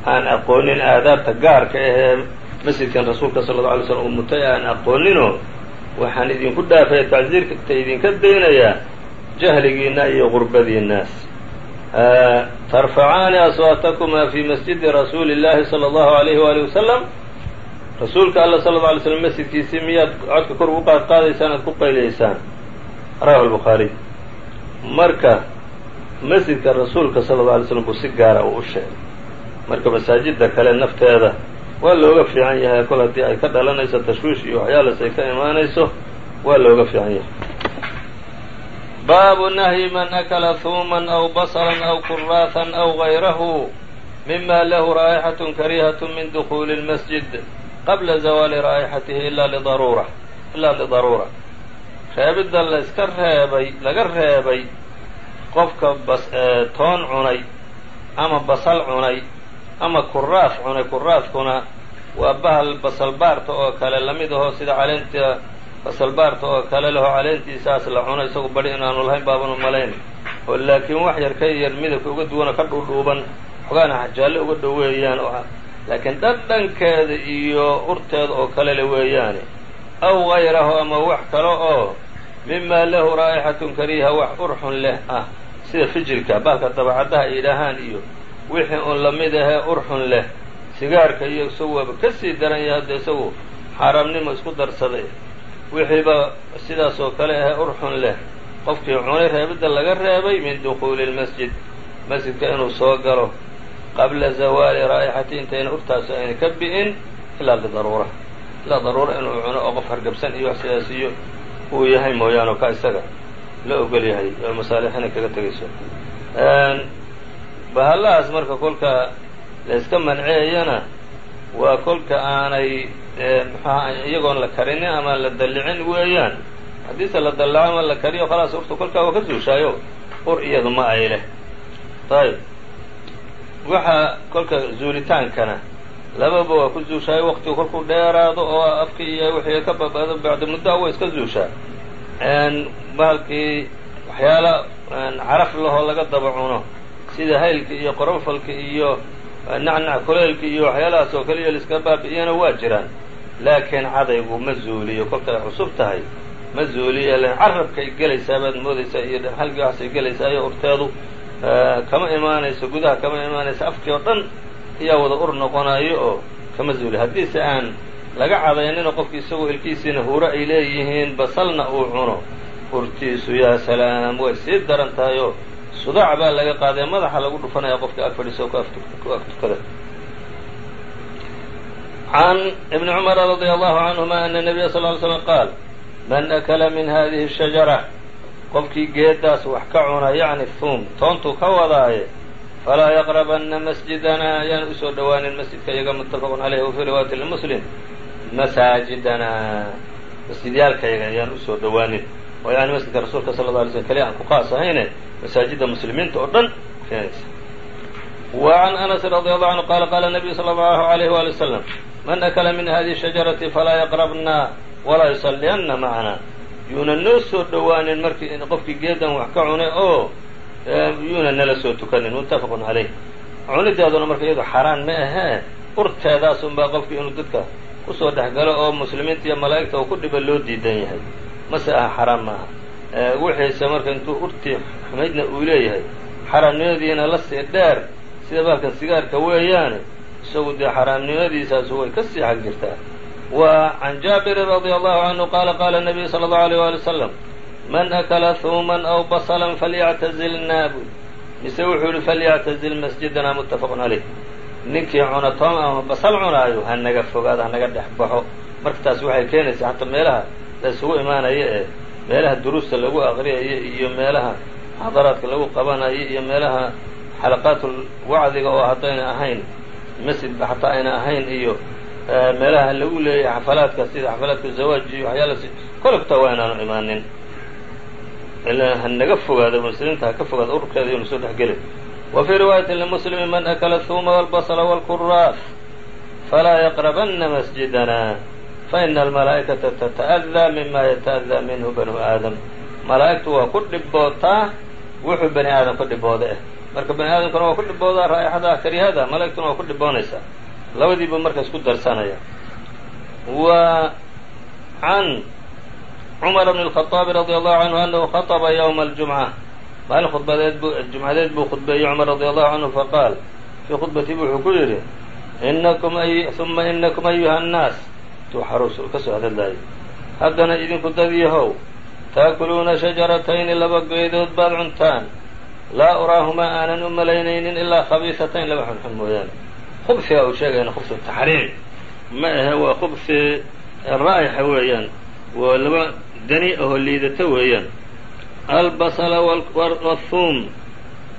aan aqoonin aadaabta gaarka ahee masjidkan rasuulka sala allau alay slm uu mutay aan aqooninoo waxaan idinku dhaafaya tacsiirta idinka daynayaa jahligiina iyo qurbadiinnaas tarfacaani aswaatakumaa fii masjidi rasuuli اllaahi salى allahu alayhi waali wasalam rasuulka alla sala lla alay slm masjidkiisii miyaad codka kor ugu qaad qaadaysaan aad ku qaylaysaan. Rawahu lbukhaariy marka masjidka rasuulka sala alla alay slam buu si gaara uu u sheegay marka masaajidda kale nafteeda waa looga fiican yahay kol haddii ay ka dhalanayso tashwiish iyo waxyaalas ay ka imaanayso waa looga fiican yahay. Baabu nahyi man akala huuman aw basaran aw kuraahan aw gayrahu mima lahu raa'ixatun kariihatun min dukuuli اlmasjid qabla zawaali raa'ixatihi ila lidaruura ilaa lidaruura reebidda la iska reebay laga reebay qofka bas toon cunay ama basal cunay ama kuraaf cunay kuraafkuna waa bahal basalbaarta oo kale la mid aho sida caleenta basalbaarta oo kale leho caleentiisaas la cuno isagu badi inaanu lahayn baabanu malayn. Oo laakiin wax yar ka yar midabka uga duwana ka dhuudhuuban xogaana xajaalle uga dhoweeyaan oo laakiin dhadhankeeda iyo urteeda oo kale le weeyaane aw gayrahu ama wax kale oo mima lahu raa'ixatun kariiha wax urxun leh ah sida fijilka baalka dabacaddaha ay yidhaahaan iyo wixii uun la mid ahee urxun leh sigaarka iyo isagu ka sii daran yahay hadda isagu xaaraamnimo isku darsaday. Wixiiba sidaas oo kale ahee urxun leh. Qofkii cunay reebidda laga reebay min dukuuli اlmasjid masjidka inuu soo galo qabla zawaali raa'ixati intayna urtaasu ayna ka bi'in ilaa lidaruura ilaa daruura inuu cuno oo qof hargabsan iyo wax sidaas iyo uu yahay mooyaane oo ka isaga la ogol yahay oo masaalixina kaga tegayso bahallahaas marka kolka layska manceeyana waa kolka aanay mxuaha iyagoon la karinin ama la dallicin weeyaan. Haddiise la dallaco ama la kariyo khalaas urta kolkaa waa ka zuushaayo ur iyadu ma ay leh. Ayb waxa kolka zuulitaankana lababa waa ku zuushaayo waqtigu kolkuu dheeraado oo afkii iyo wixii ka babado bacda muddo wa iska zuushaa bahalkii waxyaala caraf lahoo laga daba cuno sida haylka iyo qoronfalka iyo nacnac kuleylka iyo waxyaalahaas oo kale iyo laiska baabi'iyana waa jiraan. Laakiin cadaygu ma zuuliyo kolkay cusub tahay ma zuuliyo len carabkay gelaysaa baad moodaysaa iyo halkii waxasay gelaysaayo urteedu kama imaanayso gudaha kama imaanayso afkii oo dhan ayaa wada ur noqonayo oo kama zuuliyo haddiise aan laga cadayninoo qofki isagoo ilkiisiina huuro ay leeyihiin basalna uu cuno. Urtiisu yaa salaam way sii daran tahay oo sudac baa laga qaadee madaxa lagu dhufanaya qofka ag fadhiisa oo ku ag tukada can ibni cumara radia allahu canhuma ana nabiya sal ly slm qaal man akala min hadihi shajara qofkii geedaas wax ka cuna yacni thuum toontuu ka wadaaye falaa yaqrabanna masjidana ayaan u soo dhowaanin masjidka iyaga muttafaqun caleyh wa fii riwaayati limuslim masaajidana masjidyaalkayaga ayaan u soo dhowaanin oo yani masjidka rasuulka sala alla alay slm kaliya aan ku qaas ahayne masaajidda muslimiinta oo dhan keenaysa. Wa can anasin radi allahu canhu qaala qaala nabiyu sala allahu alayh waali wasalam man akala min hadihi shajarati falaa yaqrabna walaa yusalliyanna macana yuuna noo soo dhowaanin markii qofkii geedan wax ka cunay oo yuuna nala soo tukanin muttafaqun calayh cunideeduna marka iyadu xaaraan ma ahee urteedaas unbaa qofkii inuu dadka ku soo dhex galo oo muslimiinta iyo malaa'igta uu ku dhiba loo diidan yahay. Mase aha xaraam ma aha wixiise marka intuu urtii xumaydna uu leeyahay xaraamnimadiina la sii dheer sida baalkan sigaarka weeyaane isagu dee xaraamnimadiisaasu way ka sii xag jirtaa wa can jaabirin radia allahu canhu qaala qaala nabiyu sala allahu aleyh waali wasalam man akala huuman aw basalan falyactazilna bu mise wuxuu yihi falyactazil masjidana muttafaqun caleyh ninkii cuna toom ama basal cunaayo ha naga fogaado ha naga dhex baxo. Marka taas waxay keenaysaa hataa meelaha la isugu imaanaya ee meelaha duruusta lagu aqriyayo iyo meelaha xadaraadka lagu qabanayo iyo meelaha xalaqaatul wacdiga oo haddayna ahayn masjidba xataa ayna ahayn iyo meelaha lagu leeyahay xafalaadka sida xafalaadka zawaaj iyo waxyaalaas kole kutaa waa inaanu imaanin. Ilaa ha naga fogaado muslimiinta ha ka fogaado ururkeeda iyonu soo dhex gelin wa fii riwaayati limuslimi man akala thuuma walbasla wاlkuraas falaa yaqrabanna masjidana faina almalaa'ikata tata'adaa mima yata'adaa minhu banu aadam malaa'igtu waa ku dhibootaa wuxuu bani aadam ka dhibooda ah marka bani aadamkuna waa ku dhiboodaa raa'ixada karihada malaa'igtuna waa ku dhiboonaysaa labadiiba marka isku darsanaya wa can cumar bn الخaطaabi radي allahu canhu anahu khaطba ywma اljumca maalin khudbadeed bu jumcadeed buu khudbeeyey cumar radi allahu canhu faqaal. Fii khudbatihi wuxuu ku yidhi inakum uma inakum ayuha الnaas tuu xaruus ka soo hadadlaayay haddana idinku dad yahow taakuluuna shajaratayni laba geedood baad cuntaan. Laa uraahumaa aanan u malaynaynin ilaa khabiisatayn. Laba xunxun mooyaane. Khubsiga uu sheegayna khubsu taxriim ma ahe waa khubsi raa'ixa weeyaan. Waa laba dani ahoo liidata weeyaan albasla wاthuum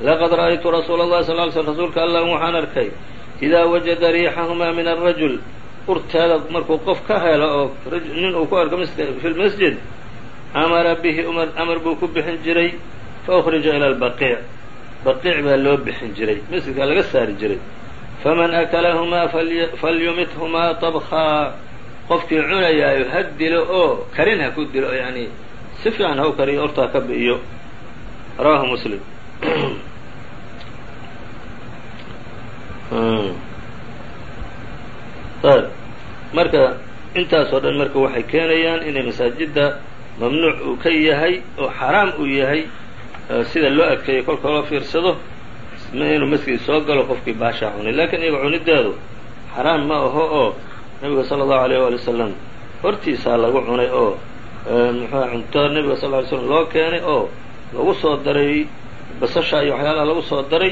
laqad ra'aytu rasuula اllahi sal ly slm rasuulka allah waxaan arkay idaa wajada riixahumaa min arajul urteeda markuu qof ka helo oo nin uu ku arko fi lmasjid amara bihi amar buu ku bixin jiray faukhrija ila albaqiic baqiic baa loo bixin jiray masjidkaa laga saari jiray faman akalahumaa falyumithumaa طabkaa qofkii cunayaayo ha dilo oo karin ha ku dilo yani si fiican ha u kariyo horta ha ka bi'iyo rawahu muslim. Ayb marka intaasoo dhan marka waxay keenayaan inay masaajidda mamnuuc uu ka yahay oo xaraam uu yahay sida loo adkeeyo kolka loo fiirsado inuu masjid soo galo qofkii baashaa cunay lakiin iyaga cunideedu xaraam ma aho oo nabiga sala allahu alayh waali wasalam hortiisaa lagu cunay oo muxua cunto nabiga sal ly slam loo keenay oo lagu soo daray basasha iyo waxyaalaha lagu soo daray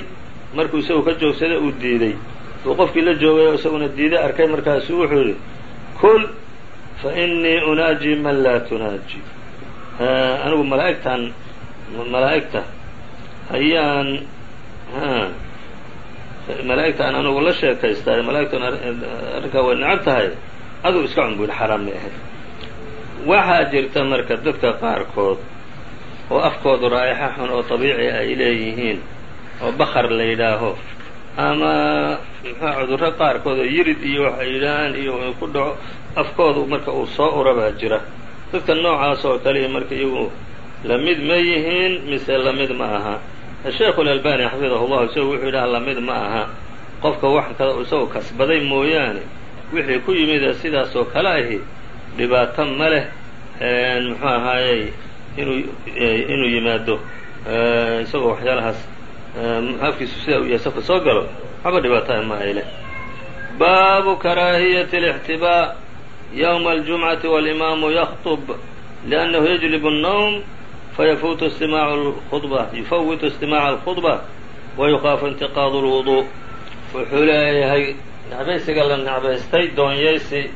markuu isagu ka joogsaday uu diiday. Uu qofkii la joogay oo isaguna diiday arkay markaasu wuxuu yidhi kul fa innii unaaji man laa tunaaji. Anigu malaa'igtan malaa'igta ayaan malaa'igtaan anugu la sheekaystaa malaa'igtan arrinkaa way necab tahay aduu iska cun bu yidhi xaraam may ahayd waxaa jirta marka dadka qaarkood oo afkoodu raa'ixa xun oo dabiici ay leeyihiin oo bakar la yidhaaho ama muxua cudurro qaarkood oo yirid iyo waxay yidhaahaan iyo ku dhaco afkoodu marka uu soo ura baa jira. Dadka noocaas oo kale marka iyagu la mid ma yihiin mise la mid ma aha. Sheekhu اlalbani xafidahu llahu isagu wuxuu yidhaha la mid ma aha. Qofka wax kada isagoo kasbaday mooyaane wixii ku yimid ee sidaas oo kale ahi dhibaato ma leh muxuu ahaayey inuu inuu yimaado isagoo waxyaalahaas afkiisu sidaa u yahay safka soo galo waxba dhibaata ma ay leh baabu karaahiyati الاxtibaa ywma اljumcati walimaamu yakطb liannahu yajlib الnowm fayafuutu istimaacu khudba yufawitu istimaaca alkhudba wayukhaafu intiqaadu lwuduu wuxuu leeyahay necbaysiga la necbaystay doonyaysi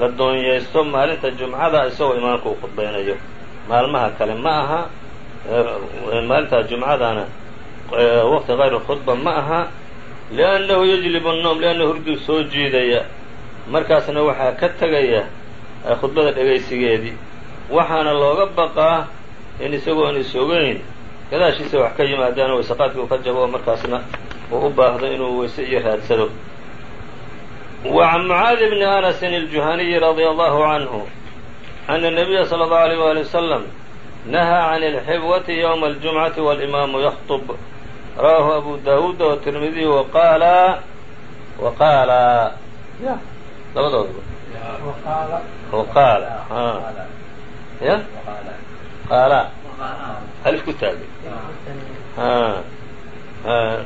la doonyaysto maalinta jumcada isagoo imaamka uu khudbaynayo. Maalmaha kale ma aha maalinta jumcadana waqti kayr khudba ma aha liannahu yajlibu الnoom liannahu hurduu soo jiidaya. Markaasna waxaa ka tegaya khudbada dhegaysigeedii waxaana looga baqaa in isagoon is-ogeyn gadaashiisa wax ka yimaadaan wayseqaadkii uu ka jabo oo markaasna uu u baahdo inuu weyse iyo raadsado وعn mعاad بن أنس الجuhaniي رضي الله عنه أن النبي صلى الله عليه وaلي وسلم نهى عن الxibوة يوم الجuمعة والإmaamu يخطب rawaahu أbu dawuud oo تirmidiي وqaala وqaala labadoodba وqaala y qaala alif ku taagay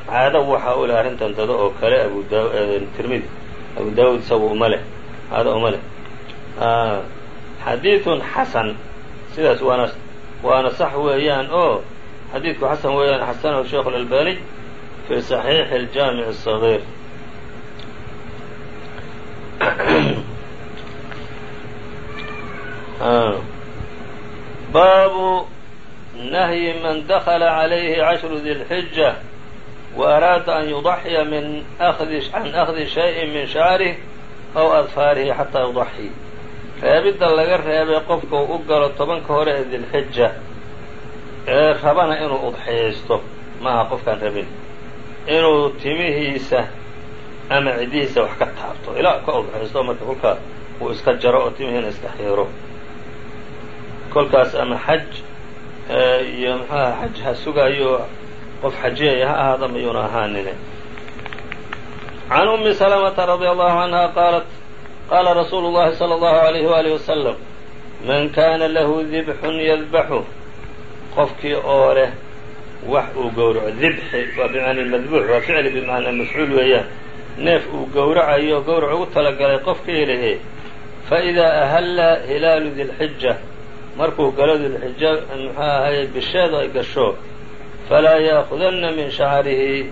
caado waxa u leh arrintan dado oo kale abu tirmidi abu dawud isagu uma leh caado uma leh xadiidun xasan sidaas waana waana sax weeyaan oo xadiidku xasan weeyaan xasanahu sheikh اlalbani fi صaxiixi اljaamiع الصغيir baabu nahyi man dakla عalayhi cashru di اlxija وأraada an yuضaxya min can أkhdi shayءi min shacrih aw adfaarihi xataa yuضaxي reebidda laga reebay qofka uu u galo tobanka hore ee dilxija ee rabana inuu udxiyaysto maaha qofkaan rabin inuu timihiisa ama cidihiisa wax ka taabto ilaa ka udxiyaysto marka kolkaa uu iska jaro oo timihiina iska xiiro kolkaas ama xaj iyo mxuaha xaj ha sugaayo qof xajiyaya ha ahaada mayuuna ahaanine can umi salamata radia allahu canha qaalat qaala rasuulu llahi salى allahu alayhi waalihi wasalam man kaana lahu dibxun yadbaxu qofkii oo leh wax uu gowraco dibxi waa bimacna madbuux waa ficli bimacnaa mafcuul weeyaan. Neef uu gowracayo gowrac ugu talagalay qofkii lihi faidaa ahalla hilaalu dilxija markuu galo dilxija muxuu ahaye bisheedu ay gasho falaa yaakudanna min shacarihi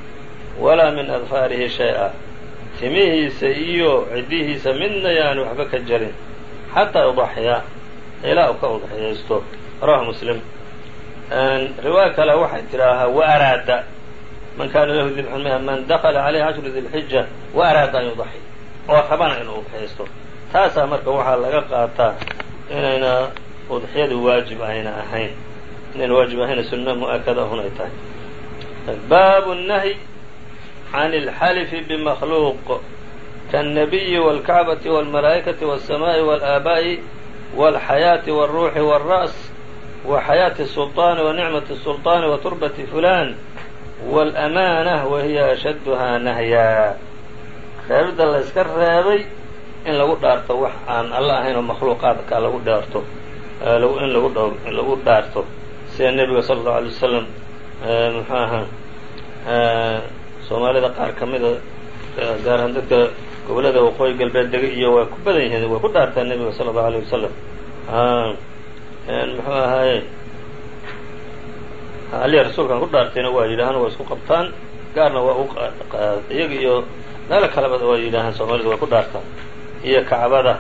walaa min adfaarihi shay-a timihiisa iyo ciddihiisa midna yaanu waxba ka jarin xataa yudaxiya ilaa u ka udxiyaysto rawahu muslim riwaaya kale waxay tidhaahaa waaraada man kaana lahu dibxun minha man dakala calayhi cashru dilxija waaraada an yudaxi oo rabana inuu udxiyaysto taasaa marka waxaa laga qaataa inayna udxiyadu waajib ayna ahayn inayna waajib ahayna sunna mu-akada hun ay tahay baabu nahyi can اlxalifi bmakhluuq kaالnabiyi wاlkacbati wاlmalaa'ikati wالsamaaءi wاlaabaa'i wاlxayaati wاlruuxi wاlra's وxayaaةi السulطaani wanicmaةi السulطaani waturbati fulan wاlأmaanة wahiya ashadduhaa nahyaa reebidda la yska reebay in lagu dhaarto wax aan alla ahayn oo makhluuqaadka lagu dhaarto in lagu dhowr in lagu dhaarto sida nebiga sala allahu alay wasalam muxuu ahaa soomaalida qaar ka mida gaar ahaan dadka gobollada waqooyi galbeed dega iyo waa ku badan yihiin way ku dhaartaan nebiga sala allahu alayh wasalam muxuu ahaaye aliya rasuulkan ku dhaartayna waa yidhaahaan waa isku qabtaan gaarna waa u iyaga iyo meelo kaleba waa yidhaahaan soomaalida waa ku dhaartaan. Iyo kacbada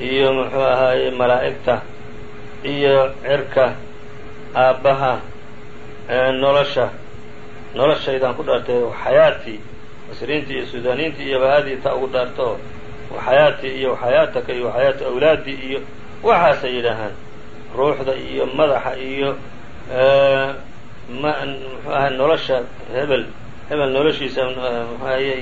iyo muxuu ahaaye malaa'igta iyo cirka aabbaha nolosha noloshaydaan ku dhaartay xayaatii masriintii iyo suudaaniintii iyo bahaadii taa ugu dhaarto xayaatii iyo xayaataka iyo xayaatu awlaadii iyo waxaasay yidhaahaan ruuxda iyo madaxa iyo ma muxuu ahay nolosha hebel hebel noloshiisa ahayey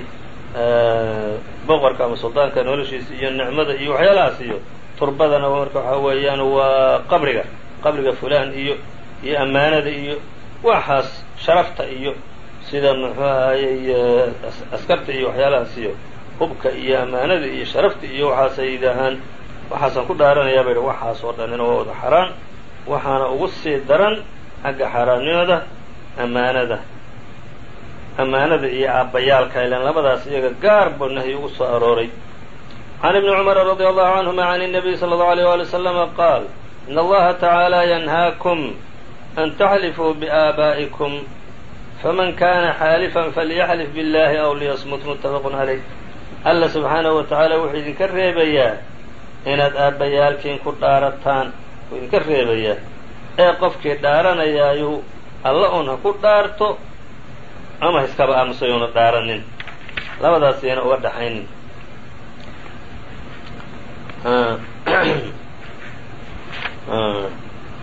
boqorka ama suldaanka noloshiisa iyo nicmada iyo waxyaalahaas iyo turbadana marka waxaa weeyaan waa qabriga qabriga fulaan iyo iyo ammaanada iyo waxaas sharafta iyo sida muxuu ahayey askarta iyo waxyaalahaas iyo hubka iyo ammaanada iyo sharafta iyo waxaasay yidhaahaan waxaasaan ku dhaaranayaa ba yidhi waxaas oo dhanina waa wada xaraan waxaana ugu sii daran xagga xaaraannimada ammaanada ammaanada iyo aabbayaalka ilan labadaas iyaga gaar buu nahyi ugu soo arooray can ibni cumara radi allahu canhuma can الnabiy salى اllahu alيyh wali waslama qaal in allaha tacaala yanhaakum an taxlifuu biaabaa'ikum faman kana xaalifan falyaxlif biاllahi aw liyasmut muttafaqun calayh alla subxaanahu wa tacaala wuxuu idinka reebayaa inaad aabbayaalkiin ku dhaarataan wuu idinka reebayaa ee qofkii dhaaranayaayu alla un ku dhaarto ama iskaba aamusayuuna dhaaranin labadaas uga dhaxaynin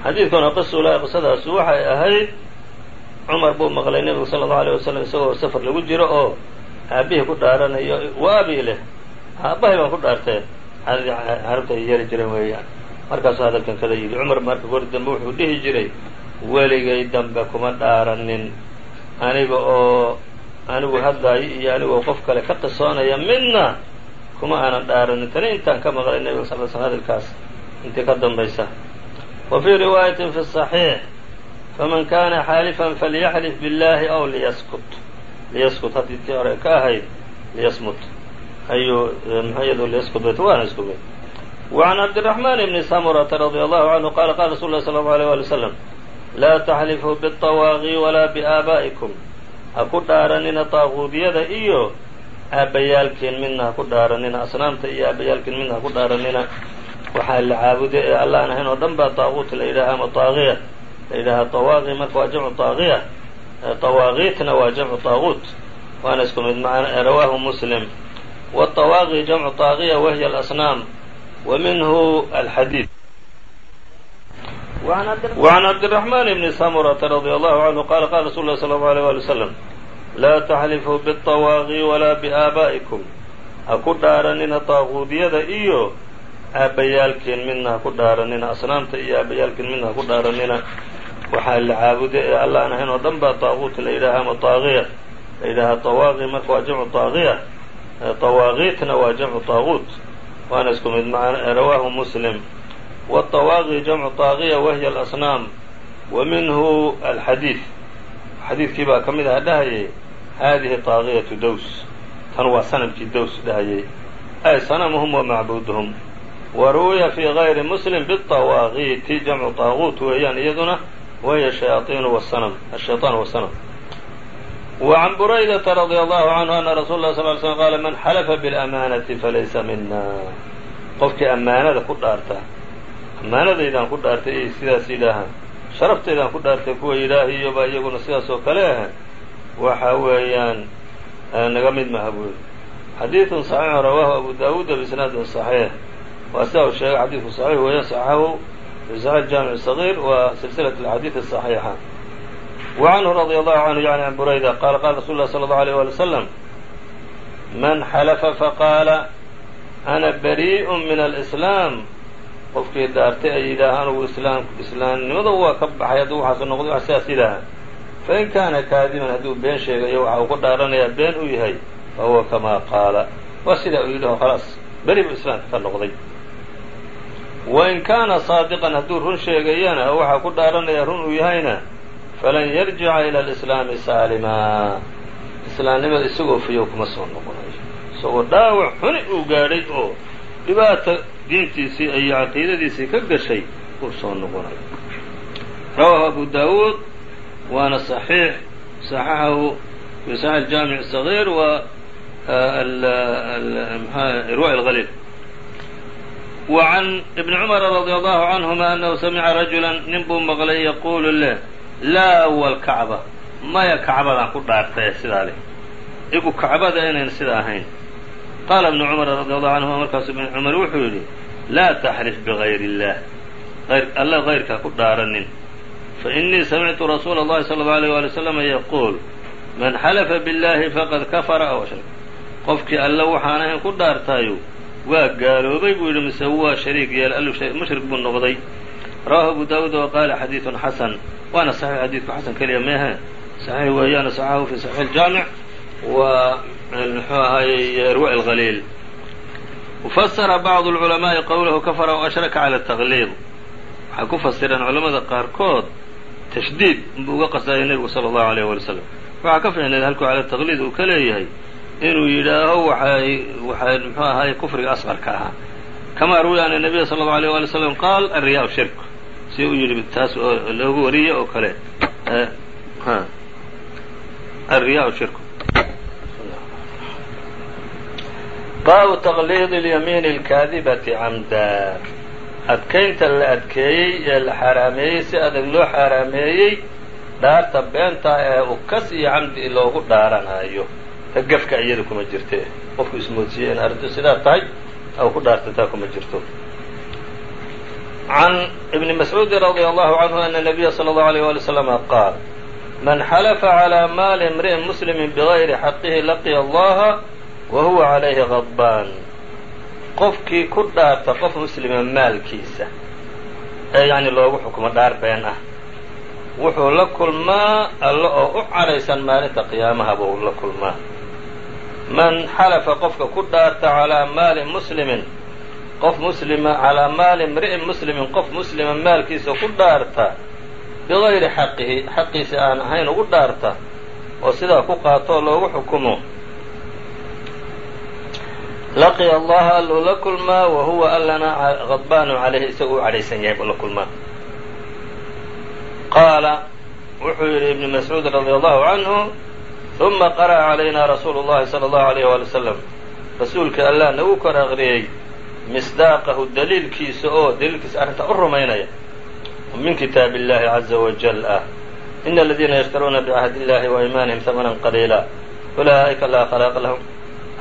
xadiidkuna qisula qisadaasu waxay ahayd cumar buu maqlay nebigu sala allau aleyh wasalam isagoo safar lagu jiro oo aabihii ku dhaaranayo waabii leh aabbahay baan ku dhaartee carabta ay yeeli jireen weeyaan. Markaasuu hadalkan kada yidhi cumar marka gori dambe wuxuu dhihi jiray weligay dambe kuma dhaaranin aniga oo anigu haddaayo iyo anigoo qof kale ka qisoonaya midna kuma aanan dhaaranin. Tani intaan ka maqlay nebiga sal l sl hadalkaas intii ka dambaysa wa fii riwaayatin fi صaxiix faman kana xaalifan falyaxlif biاllahi aw liyaskut liyaskut haddii tii hore ka ahayd liyasmut ayuu mxayadu liyaskut bayt waana isku mid وعn cabdالرحمن بن سمرة رضي الله عنه qال qال رsuل الله صلى الله عليه ولي وسلم laa تxlifuu bالطواaqي وlaa بآabaaئiكم ha ku dhaaranina طaaquudyada iyo aabbayaalkiin midna ha ku dhaaranina asnaamta iyo aabbayaalkiin midna ha ku dhaaranina waxaa la caabuday ee allaan ahayn oo dhan baa طaaquut la yidhaha ama طaaqiya la yidhaha طawaaqi marka waa jamcu طaaqiya طawaaqiitna waa jamcu طaaquut waana isku mid rawaahu muslim والطawaaqi jamcu طaaqiya wahiy الأsnaam وminhu alxadiid وعn cabdالرحمن بن سمرة رضي الله عنه qال qال رsuل الله صلى الله عليه ولي وسلم laa تxlifuu bالطواaqي وlaa بآabaaئiكم ha ku dhaaranina طaaquudyada iyo aabbayaalkiin midna ha ku dhaaranina asnaamta iyo aabbayaalkiin midna ha ku dhaaranina waxaa la caabuday ee alla aan ahayn oo dhan baa taaquut la yidhaaha ama taaqiya la yidhaahaa tawaaqi marka waa jamcu taaqiya tawaaqiitna waa jamcu taaquut waana isku mid macana rawaahu muslim. Watawaaqi jamcu taaqiya wahiya alasnaam. Wa alxadiid xadiidkii baa ka mid aha dhahayay haadihi taaqiyatu daws. Tan waa sanamkii daws dhahayay. Ay sanamuhum wa macbuuduhum wa ruwiya fii gayri muslim bالطawaaqiiti jamcu طaaquut weeyaan iyaduna wahiy shayaaiinu wsanm ashayطaan wasanm وعn برaydةa رضي الله عنه أنa رsuل الله صل ل سلم qال mن xلفa بالأmاnaةi falaysa mina qofkii أmaanada ku dhaarta amaanadaydaan ku dhaartay iyo sidaas yidhaaha sharaftaydan ku dhaartay kuwa yidhaahiyo baa iyaguna sidaas oo kale ah waxa weeyaan naga mid maha buuri xadiiث صaحيiح rawaahu أbu dawuda بisnaadin صaحيiح waa sida uu sheegay xadiidku صaحيح weeyaan صaxahu في صaحيح الجامع الصغير wa silsilaة الأxاadiiث الصaحيiحة وعنه رضي الله عنه يعني عن بريدة قال قال رsuل الله صلى الله عليه ولي وسلم من xلف فqاaل أنا بريء من الإسلام qofkii daartay ay yidhaaha anugu islaamnimada waa ka baxay hadduu waxaasu noqday wax sidaas yidhaaha fain kaana kaadiban hadduu been sheegayo waxa uu ku dhaaranayaa been u yahay fahuwa kamaa qaala waa sidaa uu yidhaho khalaas beri buu islaamka ka noqday wain kaana saadiqan hadduu run sheegayana waxaa ku dhaaranaya run uu yahayna falan yarjica ila alislaami saalimaa islaamnimada isagoo fiyow kuma soo noqonayo isagoo dhaawac xuni uu gaadhay oo dhibaata diintiisii iyo caqiidadiisii ka gashay uu soo noqonayo rawaahu abu daawuud waana صaxiix صaxaxahu fi saxix jaamic صaغيir wa irwa اlhaliil وعn ibn cmr radي allahu canهuma anahu samica rajula nin buu maqlay yaquulu leh laa wlkacba maya kacbadaan ku dhaartay sidaa leh igu kacbada inayn sida ahayn qaala ibnu cumar radi allahu canhuma markaasu ibn cumar wuxuu yidhi laa taxlif bigayr اllah alla hayrkaa ku dhaaranin fainii samictu rasuula اllahi salى اllau alيyh wali slama yaquul man xalafa biاllahi faqad kafara aw ashrak qofkii alle waxaan ahayn ku dhaartaayo waa gaaloobay buu yidhi mise waa shariik yeelay mushrik buu noqday. Rawahu abu daawuud wa xadiidun xasan. Waana saxiix xadiidku xasan keliya meehe saxiix weeyaana saxahu fi saxiix aljaamic waa muxuu ahaayey irwa alqaliil fasara bacdu alculamaai qowlahu kafara washraka cala ataqliid waxay ku fasireen culamada qaarkood tashdiid inbuu uga qasdaya nebigu sala allahu alayh wali w waxaa ka fiicneed halkuu cala taqliid uu ka leeyahay inuu yidhaaho waxay waxay muxuu ahaay kufriga asqarka ahaa kamaa ruwiya ana nabiya sala allahu alayh wali slam qaal alriyaa shirk si u yidhi taas oo loogu wariyey oo kale الرyاء شhirk baabu تqlيd اليمين الكاadiبة عمدا adkaynta la adkeeyey ee la xaaraameeyey si adag loo xaaraameeyey dhaarta beenta ee ukas iyo camdi loogu dhaaranayo ta gefka iyada kuma jirte qofku ismoodsiiyey in arrintu sidaa tahay aw ku dhaarta taa kuma jirto عن بن مسعوud رضي الله عنه أن النبي صلى الله عليه ولي وسلم qاaل من xلف عlى mاl امرئ مسلم بغyri xaqه لaqya الlaha وhuوa عalayhi غضبان qofkii ku dhaarta qof muslima maalkiisa ee yani loogu xukumo dhaar been ah wuxuu la kulmaa alla oo u cadhaysan maalinta qiyaamaha buu la kulmaa man xalafa qofka ku dhaarta calىa maali muslimin qof muslima calaa maali imri'in muslimin qof muslima maalkiisa ku dhaarta bigayri xaqihi xaqiisa aan ahayn ugu dhaarta oo sidaa ku qaatoo loogu xukumo. Laqiya allaha alluu la kulmaa wa huwa allana qadbaanu calayhi isagu u cadhaysan yahay la kulmaa qaala wuxuu yidhi ibnu mascuud radi allahu canhu uma qara'a calayna rasuulu llahi sala allahu alayh waali wasalam rasuulka allah nagu kor aqriyey misdaaqahu daliilkiisa oo daliilkiisa arrintaa u rumaynaya min kitaab illahi caza wajal ah ina aladiina yashtaruuna bicahdi illahi wa iimaanihim hamanan qaliila ulaa'ika laa khalaaqa lahum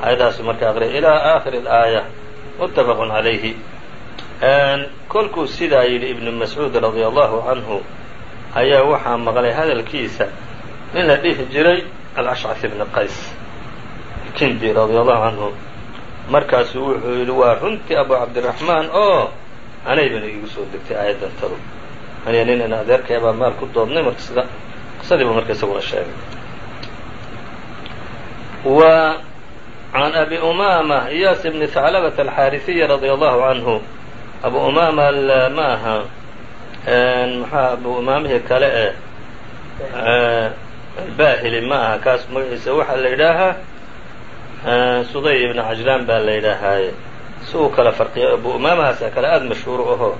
aayadahaasu marka aqriya ilaa aakhiri alaaya muttafaqun calayhi kolkuu sidaa yidhi ibnu mascuud radia allahu canhu ayaa waxaa maqlay hadalkiisa nin la dhihi jiray alashcaf ibni qays. Kindi radia allahu canhu markaasuu wuxuu yidhi waa runtii abu cabdiraxmaan oo anaybana iigu soo degtay aayaddan tadu aniga nin in baa maal ku doodnay marka sida qisadiibu marka isaguna sheegay. Wa can abi umama iyaas bni haclabata alxaarisiyi radia allahu canhu abu umama ma maxaa abu umaamihii kale ee baahili ma aha kaas magaciisa waxaa la yidhaahaa suday ibnu cajlaan baa la yidhaahaye si uu kala farqiyo abu umaamahaasaa kale aada mashhuur ahoo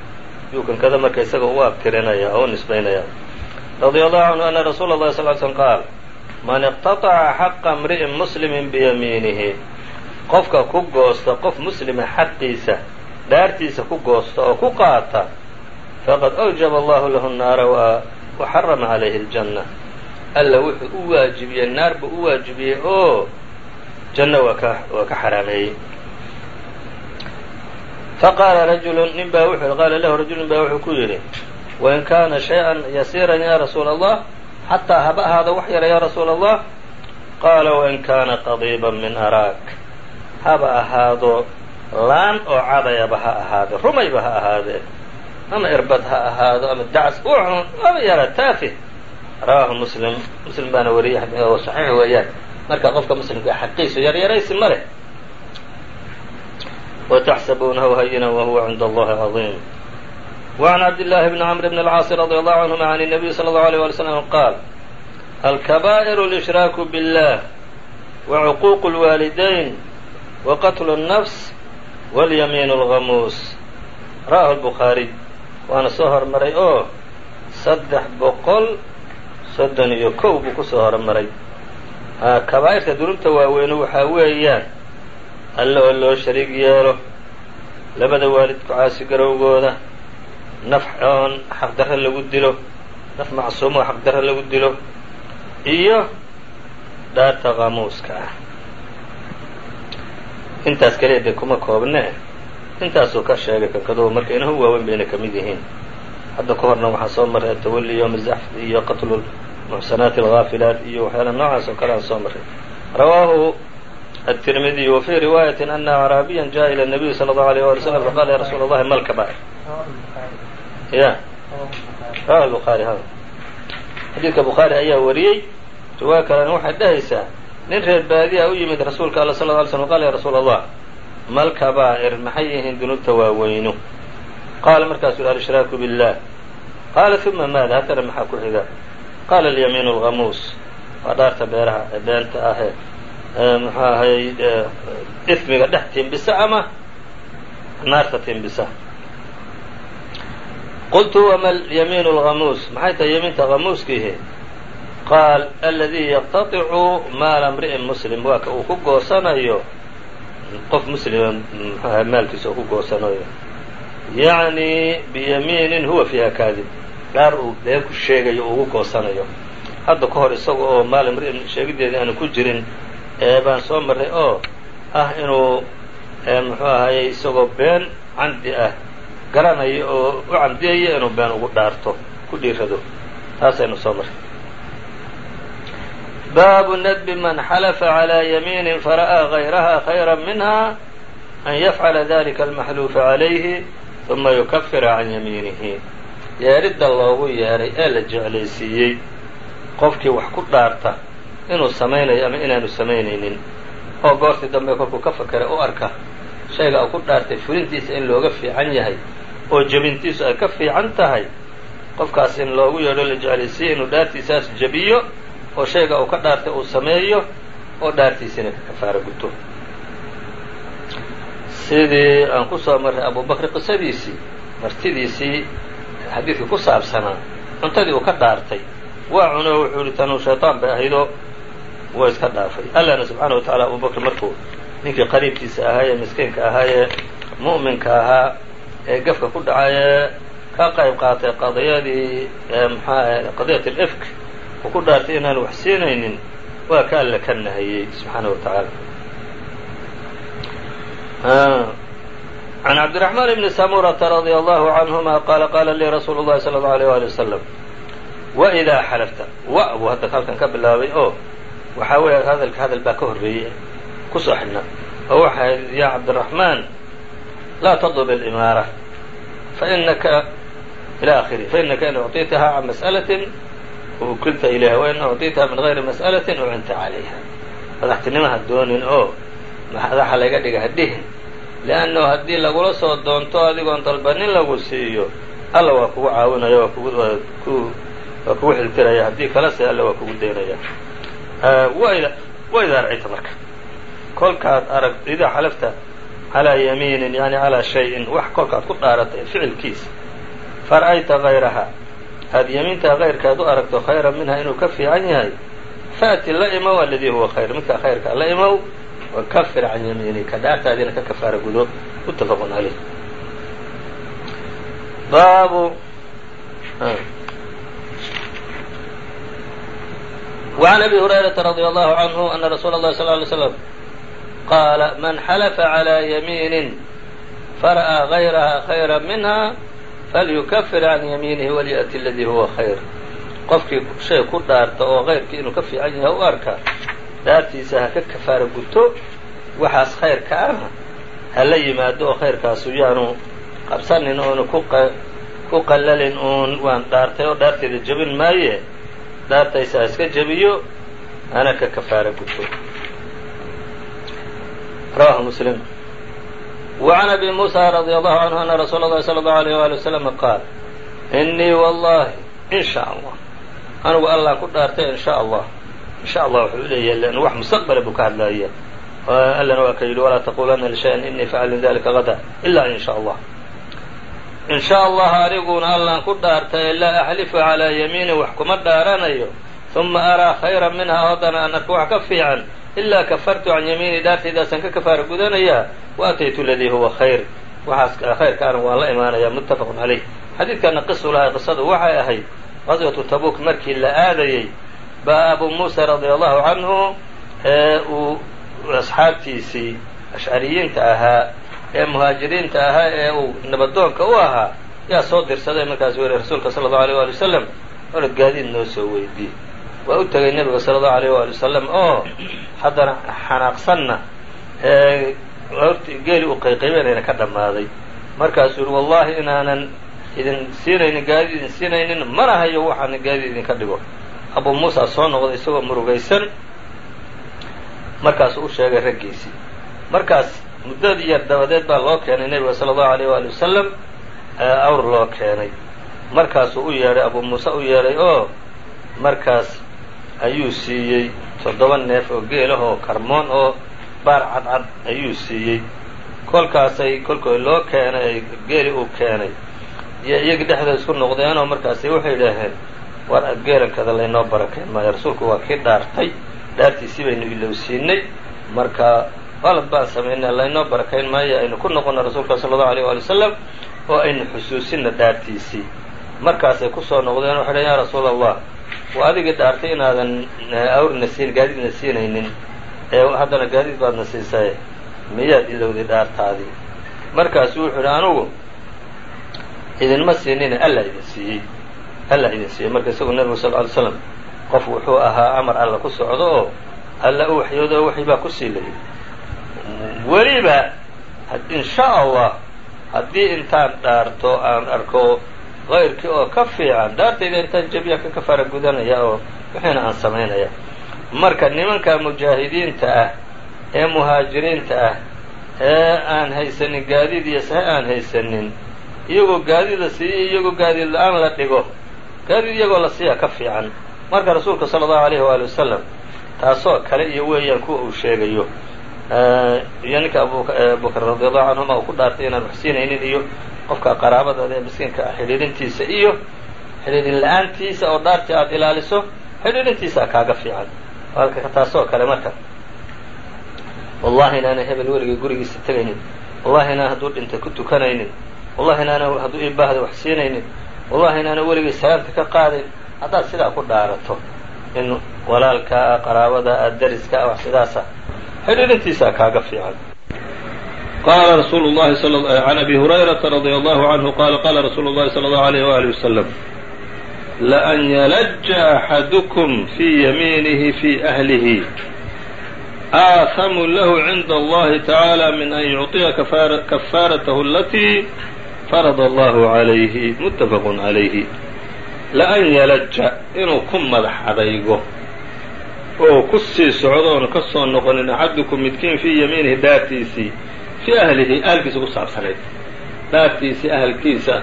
yuukankada marka isaga u abtirinaya oo nisbaynaya. Radia allahu canhu ana rasuula اllahi sal l qaal man iqtataca xaqa mri'in muslimin biyamiinihi. Qofka ku goosta qof muslima xaqiisa dhaartiisa ku goosta oo ku qaata faqad awjaba allahu lahu nnaara wa xarama calayhi اljanna alla wuxuu u waajibiyey naar buu u waajibiyey oo janno waa ka waa ka xaraameeyey. Faqaala rajulu nin baa wuxuu qaala lahu rajulu nin baa wuxuu ku yidhi wain kaana shay-an yasiiran ya rasuula allah xataa haba ahaado wax yara ya rasuula allah qaala wain kaana qadiiban min araak. Haba ahaado laan oo cadayaba ha ahaade rumayba ha ahaadee ama irbad ha ahaado ama dacas u ama yara taafih rawaahu muslim muslim baana wariyey oo saxiix weeyaan marka qofka muslimka xaqiisu yaryaraysi ma leh وتxسبuنه هyنا وهuوa عند الlhi عظيم وعن عبد الله بن عمرو بن العاaص رضي الله عنهma عن النبي صلى الله عليه ولي وسلم qاaل الكبائر الإشhراaك بالله وعقوق الوالدين وqتل النفس واليمين الغموس رأه البخاaري waana soo hormaray oo saddex boqol soddon iyo kow buu ku soo hormaray kabaairta dunuubta waaweyne waxaa weeyaan alle oo loo shariig yeelo labada waalidku caasi garowgooda naf oon xaqdarre lagu dilo naf macsuumo oo xaqdarre lagu dilo iyo dhaarta qaamuuska ah. Intaas keliya dee kuma koobne intaasuu ka sheegay kankaduhu marka inahu waaweyn bayna ka mid yihiin. Hadda ka horna waxaa soo marray atawali yowma zaxfi iyo qatlu muxsanaati alghaafilaat iyo waxyaala noocaas oo kale aan soo marray rawaahu التrmdي وفي رواية أن أعرابيا جاء إلى النبي صلى الله عليه ولي وسلم فقال يا رsuuل اللhi ما الكبائر y rwاه البخاري hada xadiidka bukhaarي ayaa wariyey riwaayo kalena waxay dhehaysaa nin reer baadiya u yimid rasuulka all صلى اه علي sلم qال ya rasuul الlah ma الكبائر maxay yihiin dunuubta waaweynu qaala markaasuu yhi الإشhrاaك بالله qaala ثuma maada haddana maxaa ku xiga qaala alyamiin alkhamuus waa dhaarta beeraha ee beenta ahee muxuu ahay ismiga dhex timbisa ama naarta timbisa qultu wama alyamiin alkhamuus maxay tahay yamiinta khamuuskiihi qaal aladii yaqtaicu maala mri'in muslim waa uu ku goosanayo qof muslima muxuahay maalkiisa uu ku goosanayo yacni biyamiinin huwa fiiha kaadib dhaar uu been ku sheegayo uu ugu goosanayo hadda ka hor isaga oo maal mri'in sheegideedii aanu ku jirin baan soo marray oo ah inuu muxuu ahaye isagoo been camdi ah garanayo oo u camdiyayo inuu been ugu dhaarto ku dhiirado taasaynu soo marray. Baabu nadbi man xalafa calىa yamiinin fara'aa غayraha khayra minha an yafcala dalika almaxluufa calayhi uma yukafira can yamiinihi yeeridda loogu yeedhay ee la jeclaysiiyey qofkii wax ku dhaarta inuu samaynayo ama inaanu samaynaynin. Oo goortii dambe kolkuu ka fakera u arka shayga uu ku dhaartay fulintiisa in looga fiican yahay oo jebintiisu ay ka fiican tahay qofkaas in loogu yeedho la jeclaysiiyey inuu dhaartiisaas jebiyo oo shayga uu ka dhaartay uu sameeyo oo dhaartiisina ka kafaaro guto sidii aan ku soo marray abubakri qisadiisii martidiisii xadiidkii ku saabsanaa cuntadii uu ka dhaartay waa cuno wuxuu yihi tanuu shayطaan bay ahaydoo waa iska dhaafay. Allahna subxaana wa tacala abubakr markuu ninkii qariibkiisa ahaa miskiinka ahaa mu'minka ahaa ee gefka ku dhacay ka qayb qaatay qadiyadii mxaa qadiyat alifk uu ku dhaartay inaan wax siinaynin waa ka alle ka nahayey subxaana wa tacaala can cabdiraxmaan bni samurata radia allahu canhuma qaala qaala lii rasuulu llahi sala allau alيyh wali wasalam waidaa xalafta wa buu hadda halkan ka bilaabay oo waxaa weeye hadalka hadal baa ka horreeyey kusoo xidhna oo waxa ahayd yaa cabdiraxmaan laa tadlub alimaara fainaka ila akhiri fainaka in ucطitaha can mas'alatin ukilta ilayha wain ucطitaha min gayri mas'alatin ucinta calayha madaxtinimaha doonin oo madaxa laga dhiga hadhihin liannahu haddii lagula soo doonto adigoon dalbanin lagu siiyo alla waa kugu caawinaya waa kugu waa kugu xiltiraya haddii kalese alla waa kugu daynaya waidaa racayta marka kolkaad arag idaa xalafta calaa yamiinin yani calaa shayin wax kolkaad ku dhaaratay ficilkiisa fara'ayta hayraha aad yamiintaa kayrkaad u aragto khayran minha inuu ka fiican yahay faأti la imow aladii huwa khayr midkaa khayrkaa la imow wakafir can yamiinika dhaartaadiina ka kafaara gudo mutafaq caleyh baabu وعn أbي هuريرaةa رضي الله عنه أن رsuuل الlه صلى اه عليه وسلم qاala man xلف عlى يميiن farأىa غayrha خayrا minha falyukfir can yamiinihi walyأti اladii huwa khayr qofkii shay ku dhaarta oo kayrkii inuu ka fiican yahay u arka dhaartiisa ha ka kafaara guto waxaas khayrka ana ha la yimaado oo khayrkaasu yaanu qabsanin oonu ku qalalin uun waan dhaartay oo dhaarteeda jebin maaye dhaartaysa ha iska jebiyo hana ka kafaara guto rawahu muslim وعn أbي موسى رضي الله عنه أن رsuuل الlhi صلى الله عليه وaلي وسلم qاal إنii والlahi in shاء الله anugu allah ku dhaartay in shاء الله insha allah wuxuu leeyahay ln wax mustaqbala buu ka hadlaaya allana waa ka yidhi walaa taquulana lishayan inii facalun dalika hada ila in sha allah in sha allah aniguna allaan ku dhaartay laa axlifu calaa yamiini wax kuma dhaaranayo. Uma araa khayra minhaa haddana aan arko wax ka fiican. Ilaa kafartu can yamiini dhaartaydaasaan ka kafaara gudanayaa wa ataytu ladii huwa khayr. Waxaas khayrka anigu waan la imaanayaa muttafaqun calayh. Xadiidkana qisu lahay qisadu waxay ahayd. Qaswatu tabuuk markii la aadayey baa abu muusa radia allahu canhu ee uu asxaabtiisii ashcariyiinta ahaa ee muhaajiriinta ahaa ee uu nabadoonka u ahaa yaa soo dirsaday markaas weli rasuulka sala allahu alيyh wali wasalam orod gaadiid noo soo weydiye waa u tegay nebiga sala allahu alayh waali wasalam oo haddana xanaaqsanna ee horti geeli uu qayqaybanayna ka dhammaaday. Markaasuu yihi wallahi inaanan idin siinaynin gaadiid idin siinaynin mana hayo waxaana gaadiid idinka dhigo abuu muusa soo noqday isagoo murugaysan. Markaasuu u sheegay raggiisii. Markaas muddadii yar dabadeed baa loo keenay nebiga sala allahu alayh waali wasalam awr loo keenay. Markaasuu u yeedhay abuu muuse u yeedhay oo markaas ayuu siiyey toddoba neef oo geelah oo karmoon oo baar cadcad ayuu siiyey. Kolkaasay kolkooy loo keenay geeli uu keenay. Iyo iyagii dhexdooda isku noqdeenoo markaasi waxay idhaaheen geelankada laynoo barakeyn maayo rasuulku waa kii dhaartay. Dhaartiisii baynu ilowsiinay. Marka qalad baan samaynay laynoo barakayn maayo aynu ku noqono rasuulka sala allahu alيyه wali wasalam oo aynu xusuusina dhaartiisii. Markaasay ku soo noqdeen waxay dhaheen ya rasuula allah waa adigii dhaartay inaadan awrna siin gaadiidna siinaynin. Ee haddana gaadiid baadna siisaye. Miyaad ilowday dhaartaadii markaasu wuxuu idhi anugu idinma siinine alla idin siiyey alla idin siiyey marka isagu nebigu sal ly slam qof wuxuu ahaa amar alla ku socdo oo alla u waxyoodo oo waxii baa ku sii layay weliba in sha allah haddii intaan dhaarto aan arko kayrkii oo ka fiican dhaartayda intaan jabiya ka kafaara gudanaya oo wixiina aan samaynaya marka nimanka mujaahidiinta ah ee muhaajiriinta ah ee aan haysanin gaadiid iyo sahe aan haysanin iyagoo gaadiid la siiyo iyagoo gaadiid la'aan la dhigo gaadiid iyagoo la siiya ka fiican. Marka rasuulka sala allahu alayhi waali wasalam taasoo kale iyo weeyaan kuwa uu sheegayo. Iyo ninka abubakr radiallahu canhuma uu ku dhaartay inaan wax siinaynin iyo qofka qaraabadooda ee miskiinka ah xidhiidhintiisa iyo xidhiidhin la'aantiisa oo dhaartii aada ilaaliso xidhiidhintiisa kaaga fiican. Taasoo kale marka wallahi inaana hebel weligay gurigiisa tegaynin wallahi inaan hadduu dhintay ku tukanaynin. Wallahi inaana hadduu ii baahda wax siinaynin wallahi inaana weligay salaamta ka qaadayn haddaad sidaa ku dhaarato in walaalkaa qaraabada a dariska ah wax sidaasa xidhiidhintiisaa kaaga fiican. Qala rasuulu llahi can abi hurayrata radia allahu canhu qala qala rasuulu llahi sala allahu alayh waali wasalam laan yalaja axadukum fii yamiinihi fii ahlihi. Aahamu lahu cinda allahi tacaala min an yucطiya kafaaratahu alatii farada allahu calayhi muttafaqun calayhi laan yalaja inuu ku madax adaygo oo ku sii socdo oona ka soo noqonin axadukum midkiin fii yamiinihi dhaartiisii fii ahlihi ahalkiisa ku saabsanayd. Dhaartiisii ahalkiisa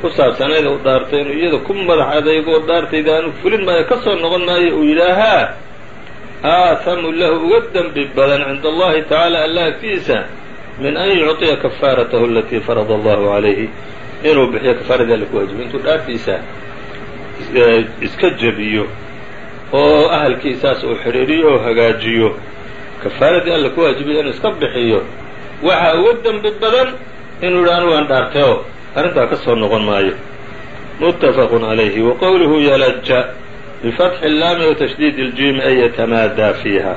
ku saabsanayd u dhaartay inuu iyada ku madax adaygo dhaartayda aanu fulin maayo ka soo noqon maayo uu yidhaahaa aahamu lahu uga dembi badan cinda allahi tacaala alla agtiisa min an yucطiya kafaaratahu alatii farada allahu calayhi inuu bixiyo kafaaradii alla ku waajibiy intuu dhaartiisa iska jebiyo oo ahalkiisaas uu xidhiiriyo oo hagaajiyo kafaaradii alla ku waajibiya inuu iska bixiyo waxaa uga dembi badan inuu yidhi anigu aan dhaartay oo arrintaa ka soo noqon maayo muttafaqun calayhi wa qowluhu yalaja bifatxi اllaami watashdiid اljiimi an yatamaadaa fiiha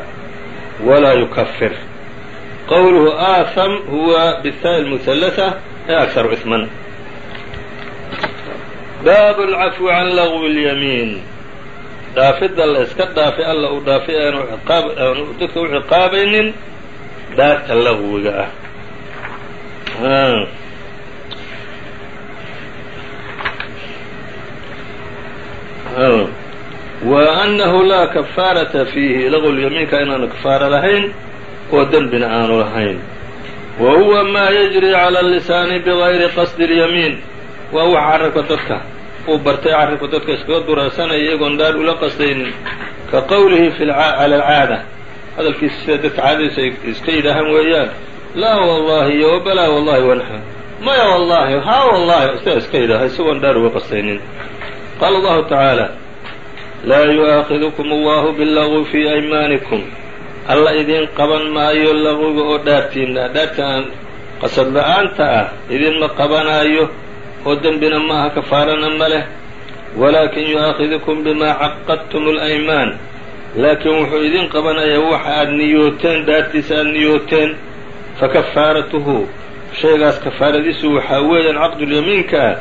walaa yukafir qowluhu aaham huwa bihaa اlmuhalatha ee akharu isman baabu اlcafwi can lagwi اlyamiin dhaafidda la iska dhaafay alla uu dhaafay aanu aanu dadka u ciqaabaynin dhaarta lagwiga ah wa annahu laa kafaarata fiihi lagwlyamiinka inaanu kafaara lahayn oo dembina aanu lahayn. Wa huwa maa yajri cala lisaani bigayri qasdi اlyamiin waa waxa carabka dadka. Uu bartay carabka dadka iskaga duraasanaya iyagoon dhaar ula qasdaynin. Ka qowlihi cala alcaada. Hadalkiisa sida dadka caadadiisa ay iska yidhaahaan weeyaan. Laa wallahi iyo balaa wallahi wanaxw maya wallahi haa wallahi sidaa iska yidhaaha isagoon dhaar uga qasdaynin. Qaala allahu tacaala laa yu'aakidukum allahu billagwi fii aymaanikum alla idiin qaban maayo laqwiga oo dhaartiinna dhaarta aan qasad la'aanta ah idinma qabanaayo oo dembina maaha kafaarana ma leh. Walaakin yu'aakidukum bimaa caqadtum اlaymaan laakiin wuxuu idin qabanayaa waxa aad niyooteen dhaartiisa aad niyooteen fakafaaratuhu shaygaas kafaaradiisu waxaa weeyaan caqdulyamiinka ah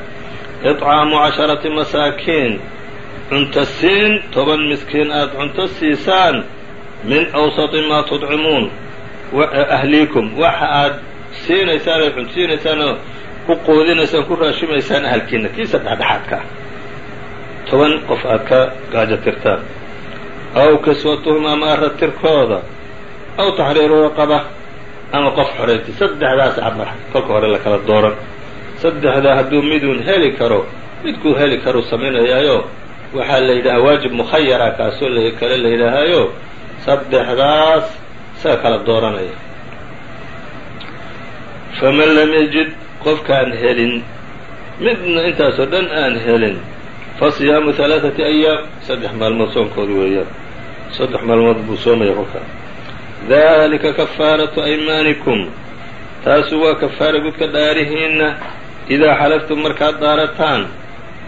iطcaamu casharati masaakiin. Cunto siin toban miskiin aad cunto siisaan min awsati maa tudcimuun ahliikum waxa aad siinaysaan ood cuntosiinaysaan oo ku quudinaysaan ku raashimaysaan ahalkiina kiisa dhexdhexaadka. Ah toban qof aad ka gaajo tirtaan aw kiswatuhum ama aratirkooda aw taxriiru raqaba. Ama qof xoreynti saddexdaas cabar kolka hore la kala dooran. Saddexdaa hadduu miduun heli karo midkuu heli karuu samaynayaayo waxaa la yidhahaa waajib mukhayara kaasoo kale la yidhaahaayo saddexdaas isaga kala dooranaya. Faman lam yajid qofkaan helin midna intaasoo dhan aan helin fa siyaamu halaaثati ayaam saddex maalmood soonkoodi weeyaan. Saddex maalmood buu soomaya kolka dalika kafaaratu aymaanikum taasu waa kafaara gudka dhaarihiinna idaa xalaftum markaad dhaarataan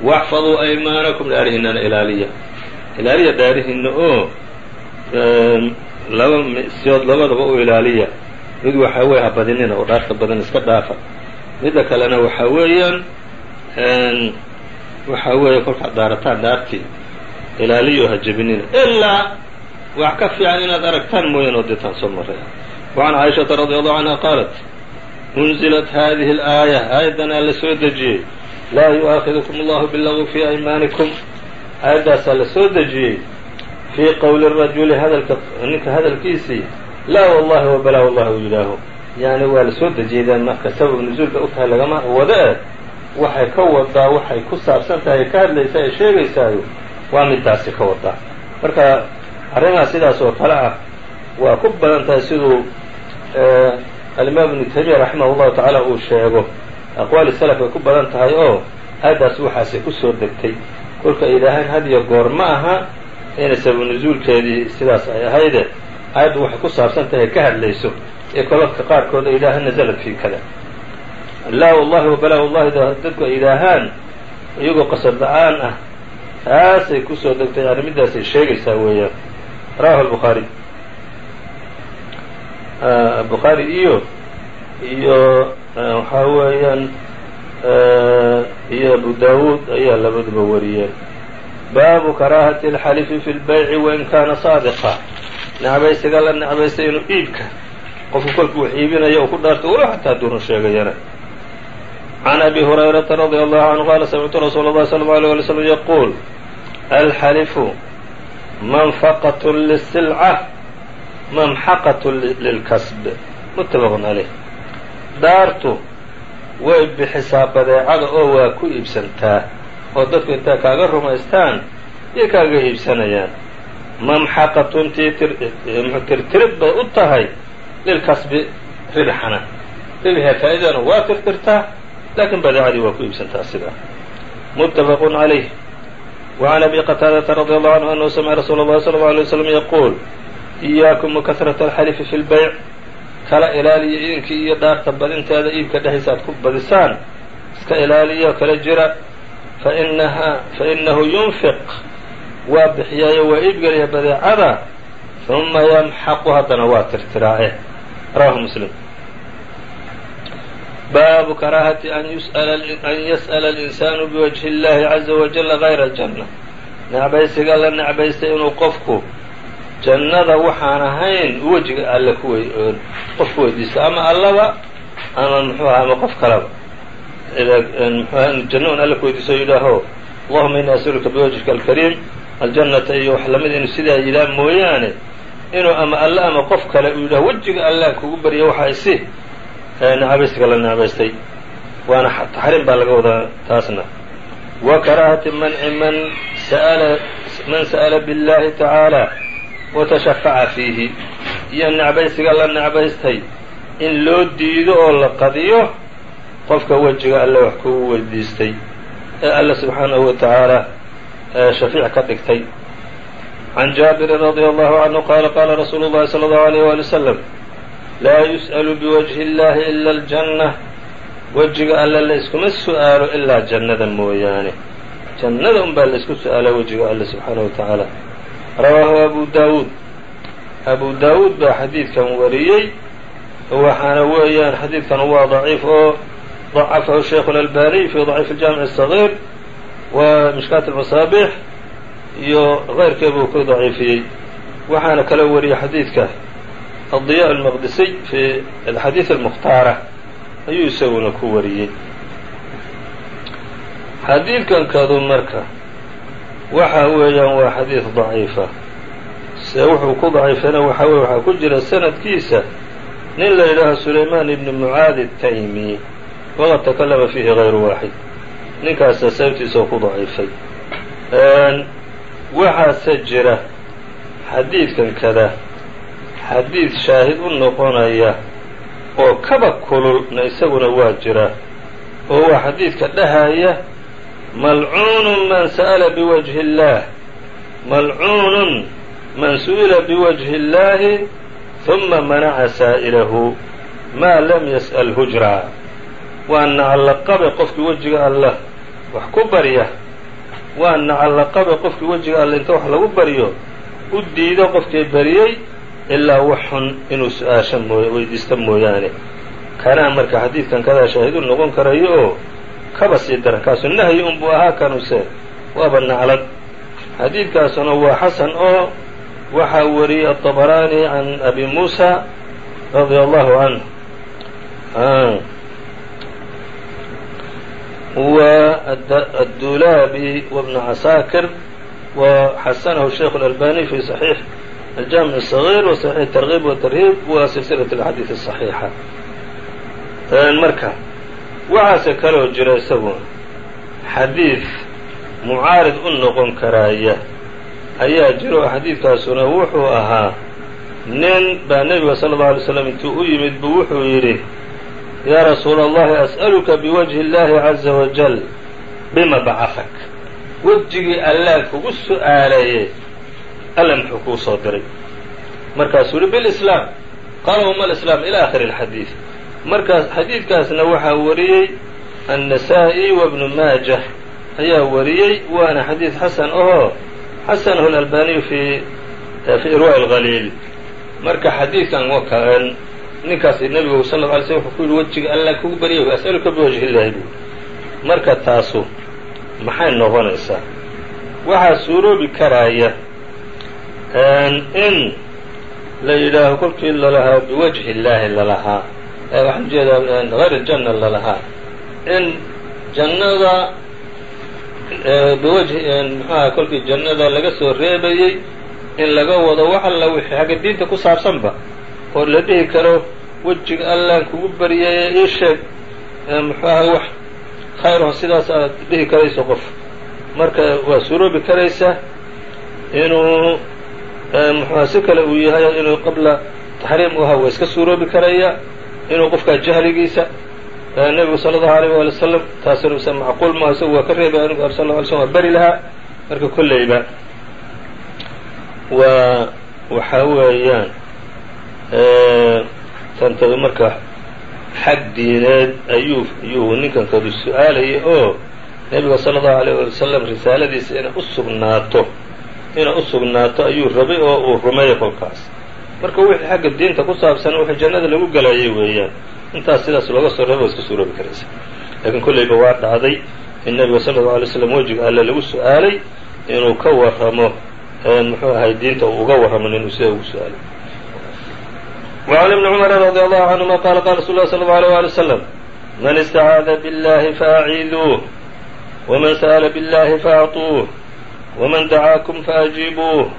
waxfaduu aymaanakum dhaarihiinana ilaaliya. Ilaaliya dhaarihiinna oo laba siyood labadaba u ilaaliya. Mid waxaa weeye habadinina oo dhaarta badan iska dhaafa. Midda kalena waxa weeyaan waxaa weeye kolkaad daarataan dhaartii ilaaliyo ha jebinina. Ilaa wax ka fiican inaad aragtaan mooyaan oo deetaan soo maray wacan caaishata radi allahu canha qaalat unzilat hadihi alaaya aayaddanaa la soo dejiyey. Laa yu'aakidukum allahu billahu fii aymaanikum aayadaasaa la soo dejiyey fii qowli rajuli hadalka ninka hadalkiisii laa wallahi wabalaa wallahi u yidhaaho yani waa la soo dejiyedaan marka sabab nuzuulka u tahay lagama wada eh waxay ka wadaa waxay ku saabsan tahay ka hadlaysaa ee sheegaysaayo waa midaasi ka wadaa marka arrimaha sidaas oo kale ah waa ku badan tahay siduu alimaam ibnu taymiya raximah llahu tacaala uu sheego. Aqwaali salaf ay ku badan tahay oo aayaddaas waxaasay ku soo degtay. Kolka ay idhaahaan had goor ma aha inay sababu nusuulkeedii sidaas ay ahayde aayaddu waxay ku saabsan tahay ka hadlayso ee kolodka qaarkood ay idhaahaan nazalat fii kada laa wallahi wabalaa wallahi dadku ay idhaahaan iyagoo qasad la'aan ah taasay ku soo degtay arrimiddaasay sheegaysaa weeyaan rawahu lbukhaari bukhaari iyo iyo waxaa weeyaan iyo abu dawuud ayaa labaduba wariyeen baabu karaahati اlxalifi fi lbayci wain kaana saadiqa necbaysiga la necbaystay inuu iibka qofku kolku wax iibinayo uu ku dhaarto walow xataa hadduu run sheegayana can abi hurayrata radi allahu canhu qaala samictu rasuula اllahi sala اllau alيه alay slm yaquul alxalifu manfaqat lisilca mamxaqat lilkasb muttafaqun caleyh daartu way bixisaa badeecada oo waa ku iibsantaa oo dadku intaa kaaga rumaystaan iyo kaaga iibsanayaan mamxaqatun tii tirtirid bay u tahay lilkasbi ribxana ribxee faa'iidana waa tirtirtaa laakiin badeecadii waa ku iibsantaa sidaa muttafaqun calayh وعn أbي qتاadةa رضي الله عنه أنه سمع رsuuل الlhi صلى الله عليه وسلم يقول إyaaكم وkثرة الxلف في الbyع kala ilaaliya idinkii iyo dhaarta badinteeda iibka dhexdiisa aad ku badisaan iska ilaaliya kala jira faإnahu ينfiq waa bixiyaayo waa iibgelaya badeecada ثuma ymxaqu haddana waa tirtiraae rawahu msلم baabu karaahati an yas'la الإnsaanu biwajhi اllahi caza wajala غayra اljanna necbaysiga la necbaystay inuu qofku jannada waxaan ahayn wejiga alle ku qofku weydiisto ama allaba ama muxuu aha ama qof kalaba inu janno un alle ku weydiisto yidhaaho allahuma ini as'aluka biwajhika alkariim aljannata iyo wax la mid inuu sidaa yidhaah mooyaane inuu ama alle ama qof kale uu yidhaho wejiga allaan kugu barya waxa isi necbaysiga la necbaystay waana taxriim baa laga wadaa taasna wa karaahati manci man sa'ala man sa'ala biاllahi tacaala watashafaca fiihi iyo necbaysiga la necbaystay in loo diido oo la qadiyo qofka wejiga alle wax kugu weydiistay ee alle subxaanahu wa tacaala shafiic ka dhigtay. Can jaabirin radia allahu canhu qaala qaala rasuulu llahi sala allahu alayh waali wasalam laa yus'alu biwajhi illahi ila aljanna wejiga alle la iskuma su'aalo ilaa jannada mooyaane. Jannada unbaa la isku su'aala wejiga alle subxaanahu wa tacaala. Rawaahu abu daawuud. Abu daawuud baa xadiidkan wariyey waxaana weeyaan xadiidkan waa daciif oo ضacafahu sheikhu اlalbaniy fi ضaciif اljaamic الصaغيir wa mishkaat اlmasaabix iyo keyrkee buu ku daciifiyey waxaana kala wariyey xadiidka الضiya الmaqdisiy fi alxadiid اlmukhtaara ayuu isaguna ku wariyey xadiidkan kadu marka waxa weeyaan waa xadiid daciifa se wuxuu ku daciifayna waxa weye waxaa ku jira sanadkiisa nin la yidhaaho sulaymaan ibni mucaadi taymi waqad takalama fiihi hayru waaxid ninkaasa sababtiisa oo ku daciifay waxaase jira xadiidkan kada xadiid shaahid u noqonaya oo kaba kululna isaguna waa jira oo waa xadiidka dhahaya malcuunu man sa'la biwajhi اllah malcuunun man su'ila biwajhi اllahi ثuma manaca saa'ilahu maa lam yas'al hujraa waa nacallaqabe qofkii wejiga allah wax ku barya waa nacallaqabe qofkii wejiga allah inta wax lagu baryo u diido qofkii bariyey ilaa wax xun inuu su'aasha mooy weydiista mooyaane. Kanaa marka xadiidkan kadaa shaahidu noqon karayo oo kaba sii daran kaasu nahyi unbuu ahaa kanuse waaba naclad. Xadiidkaasuna waa xasan oo waxaa wariyey aلطabaraani can abi muusa radia allahu canه والdulaabi وبن casaakir وxasanahu الشheikh الألbاني في صحيح الجامع الصغير وصحيح الترغيب والترهيب وسلسلة الأحاadiiث الصحيiحة marka waxaase kaloo jira isagu xadiid mucaarid u noqon karaaya ayaa jiro oo xadiidkaasuna wuxuu ahaa nin baa nebiga sala allau alay slam intuu u yimid buu wuxuu yidhi yaa rasuul allahi as'aluka biwajhi اllahi caza wajal bima bacafak? Wejigii allaad kugu su'aaleeyey alla muxuu kuu soo diray. Markaasuu yihi bilislaam qaala huma alislaam ila aakhiri alxadiid markaas xadiidkaasna waxaa wariyey annasaa'i wa bnu maajah ayaa wariyey waana xadiid xasan ahoo xasanahu alalbaaniyu fii fi irwaa'i alqaliil marka xadiidkan ninkaas nebigu sal lla alay slm wuxuu ku yidhi wejiga alla kugu barya as'aluka biwajhi illaahi buu marka taasu maxay noqonaysaa? Waxaa suuroobi karaaya in la yidhaaho kolkii lalahaa biwajhi illaahi lalahaa waxaan u jeedaa hayr janna lalahaa in jannada biwajhi muxuaha kolkii jannada laga soo reebayey in laga wado wax alla wixii xagga diinta ku saabsanba oo la dhihi karo wejiga allaan kugu baryaye ii sheeg muxuaha wax khayraho sidaas aad dhihi karayso qof. Marka waa suroobi karaysa inuu muxuaha si kale uu yahay inuu qabla taxriim u ahaa waa iska suuroobi karaya inuu qofkaa jahligiisa nebigu sala allahu alayh waali wasalam taasina use macquul maaha isagu waa ka reebay anigu sal lla alay slm waa beri lahaa marka kolleyba. Waa waxaa weeyaan tantada marka xag diineed ayuu ayuu ninkan kadu su'aalayay oo nebiga sala allahu alayh waali wasalam risaaladiisa inay u sugnaato inay u sugnaato ayuu rabay oo uu rumeeyo kolkaas marka wixii xagga diinta ku saabsan wixii jannada lagu galayay weeyaan intaas sidaas looga soo waa iska suuroobi karaysa. Laakiin kolleyba waa dhacday in nebiga sala allau alay slam wejiga alle lagu su'aalay inuu ka warramo muxuu ahay diinta uu uga warramo inuu sida ugu su'aalay وعن بن cمر رضي الله عنهma qال qال رsuل الله صلى الله عليه وaلي وسلم mن اsتعاaذ بالله فأعيذوه وmن سأل بالله فأعطوه وmن دعاaكم فأجيبوه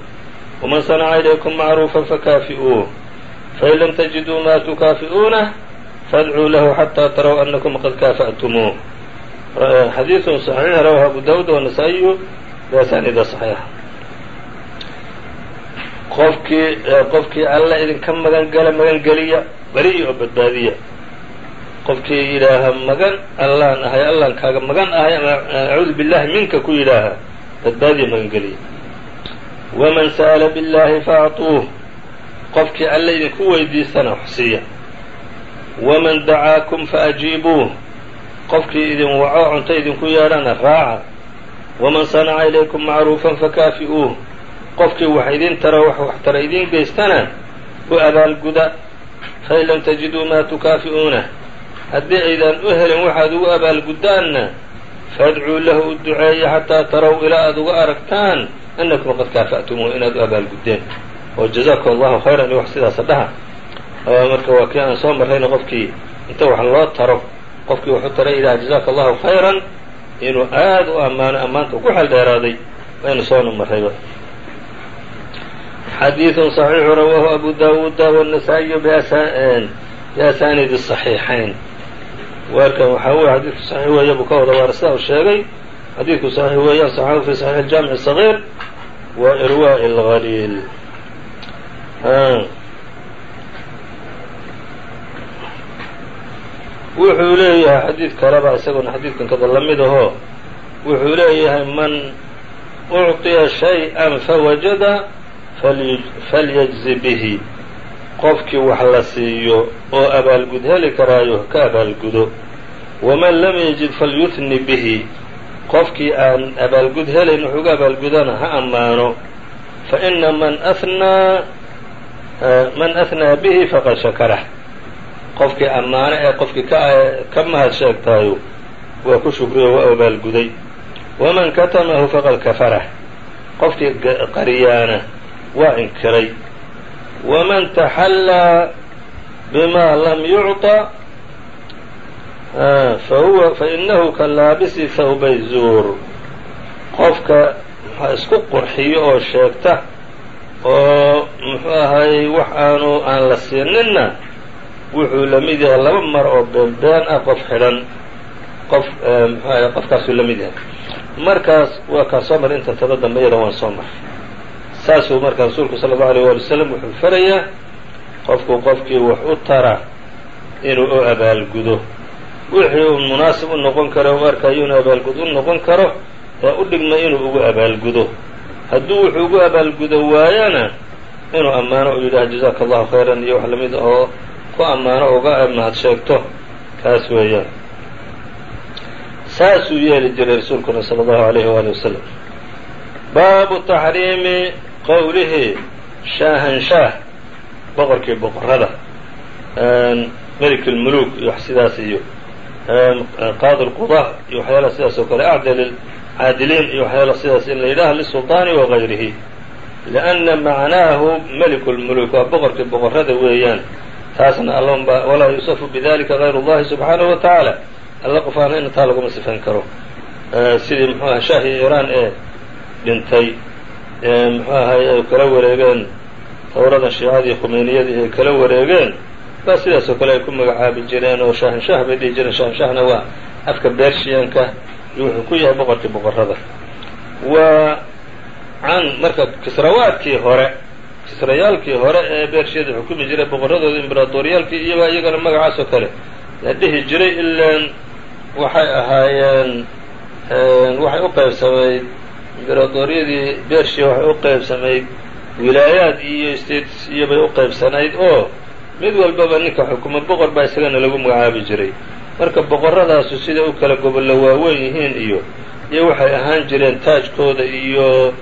وmن صنع إليكم معروفا فكافئوه فإن لم تجدوا ma تكافئuنه فادعوا له حتى تروا أنكم qad كافأتموه xadيiث صحيح rwاه أبو داود والنسائي بأسانيد صحيحة qofkii qofkii alla idinka magan gala magan geliya beriya oo badbaadiya. Qofkii yidhaaha magan allaan ahay allaan kaaga magan ahay ama acuudu billahi minka ku yidhaaha badbaadiya magan geliya. Waman sa'ala billahi faacطuuh qofkii alla idinku weydiistana wax waman dacaakum faajiibuuh qofkii idin waco cunto idinku yeedhana raaca. Waman sanaca ilaykum macruufan fakaafi'uuh qofkii wax idin tara wax waxtara idiin geystana u abaalguda fain lam tajiduu maa tukaafi'uunah haddii aydaan u helin waxaad ugu abaalguddaanna fadcuu lahu u duceeya xataa taraw ilaa aad uga aragtaan annakum qad kaafa'tumuuh inaad u abaalguddeen oo jazaakum allahu khayran iyo wax sidaasa dhaha marka waa kii aan soo marrayna qofkii inta wax loo taro qofkii waxu taray ilaah jazaaka allahu khayran inuu aad u ammaano ammaanta ugu xeldheeraaday waynu soona marrayba xadiiث صaxiixu rawaahu abu dawuuda والنasaaئiyu biasaanid الصaxiixayn warkan waxaa weye xadiidku صaxiix weeya buu ka wada waara sidaa uu sheegay xadiidku صaxiix weeyaan صaxahu fi صaxiix الjaamiع الصغيir wa irwaaء الغaliil wuxuu leeyahay xadiid kaleba isaguna xadiidkan kada la mid ahoo wuxuu leeyahay man ucطiya shay-an fawajada falyajzi bihi. Qofkii wax la siiyo oo abaalgud heli karaayo ka abaalgudo. Waman lam yajid falyuhni bihi. Qofkii aan abaalgud helayn wuxuuga abaalgudana ha ammaano. Faina man ahnaa man ahnaa bihi faqad shakarah qofkii ammaano ee qofkii ka mahad sheegtaayo waa ku shukriyo waa abaalguday. Waman katamahu faqad kafarah qofkii qariyaana waa inkiray waman taxallaa bima lam yucطa fahuwa fainahu ka laabisi thawbay zuur. Qofka mxua isku qurxiyo oo sheegta oo muxuu ahay wax aanu aan la siininna wuxuu la mid yahay laba mar oo beenbeen ah qof xidhan. Qof muxuu ahay qofkaasuu la mid yahay. Markaas waa kaan soo maray inta tada dambe iyada waan soo maray saasuu marka rasuulku sala allahu alيyh wali wasalam wuxuu farayaa qofku qofkii wax u tara inuu u abaalgudo. Wixii uu munaasib u noqon karo u arkayo inuu abaalgud u noqon karo ee u dhigma inuu ugu abaalgudo. Hadduu wuxuu ugu abaalgudo waayana inuu ammaano u yidhaah jazaaka allahu khayran iyo wax la mid oo ku ammaano uga mahad sheegto kaas weeyaan. Saasuu yeeli jiray rasuulkuna sala allahu alayhi waali wasalam baabu taxriimi qowlihi shaahanshaah boqorkii boqorada melik lmuluk iyo wax sidaas iyo qaadi lqudaa iyo waxyaalaha sidaas oo kale acdal caadiliin iyo waxyaalaha sidaas in la yidhaha lisulطaani wagayrihi lianna macnaahu meliku lmuluk waa boqorkii boqorada weeyaan. Taasna allba walaa yusafu bidalika gayr اllahi subxaanahu wa alla qof aan intaa laguma sifayn karo sidii muxuu aha shaahi iiraan ee dhintay muxuu ahay ay kala wareegeen. Tawradan shiicadii khumeyniyadii ay kala wareegeen. Baa sidaas oo kale ay ku magacaabi jireen oo shaahanshaah bay dhihi jireen. Shaahanshahna waa afka bershiyanka iyo wuxuu ku yahay boqorkii boqorada waa can marka kisrawaadkii hore kisrayaalkii hore ee beershiyada xukumi jiray boqorradooda imberatoriyaalkii iyobaa iyagana magacaas oo kale. La dhihi jiray ilaan waxay ahaayeen waxay u qaybsamayd imberatoriyadii bershiya waxay u qaybsamayd wilaayaad iyo states iyobay u qaybsanayd. Oo mid walbaba ninka xukuma boqor baa isagana lagu magacaabi jiray. Marka boqorradaasu siday u kala gobollo waaweyn yihiin iyo iyo waxay ahaan jireen taajkooda iyo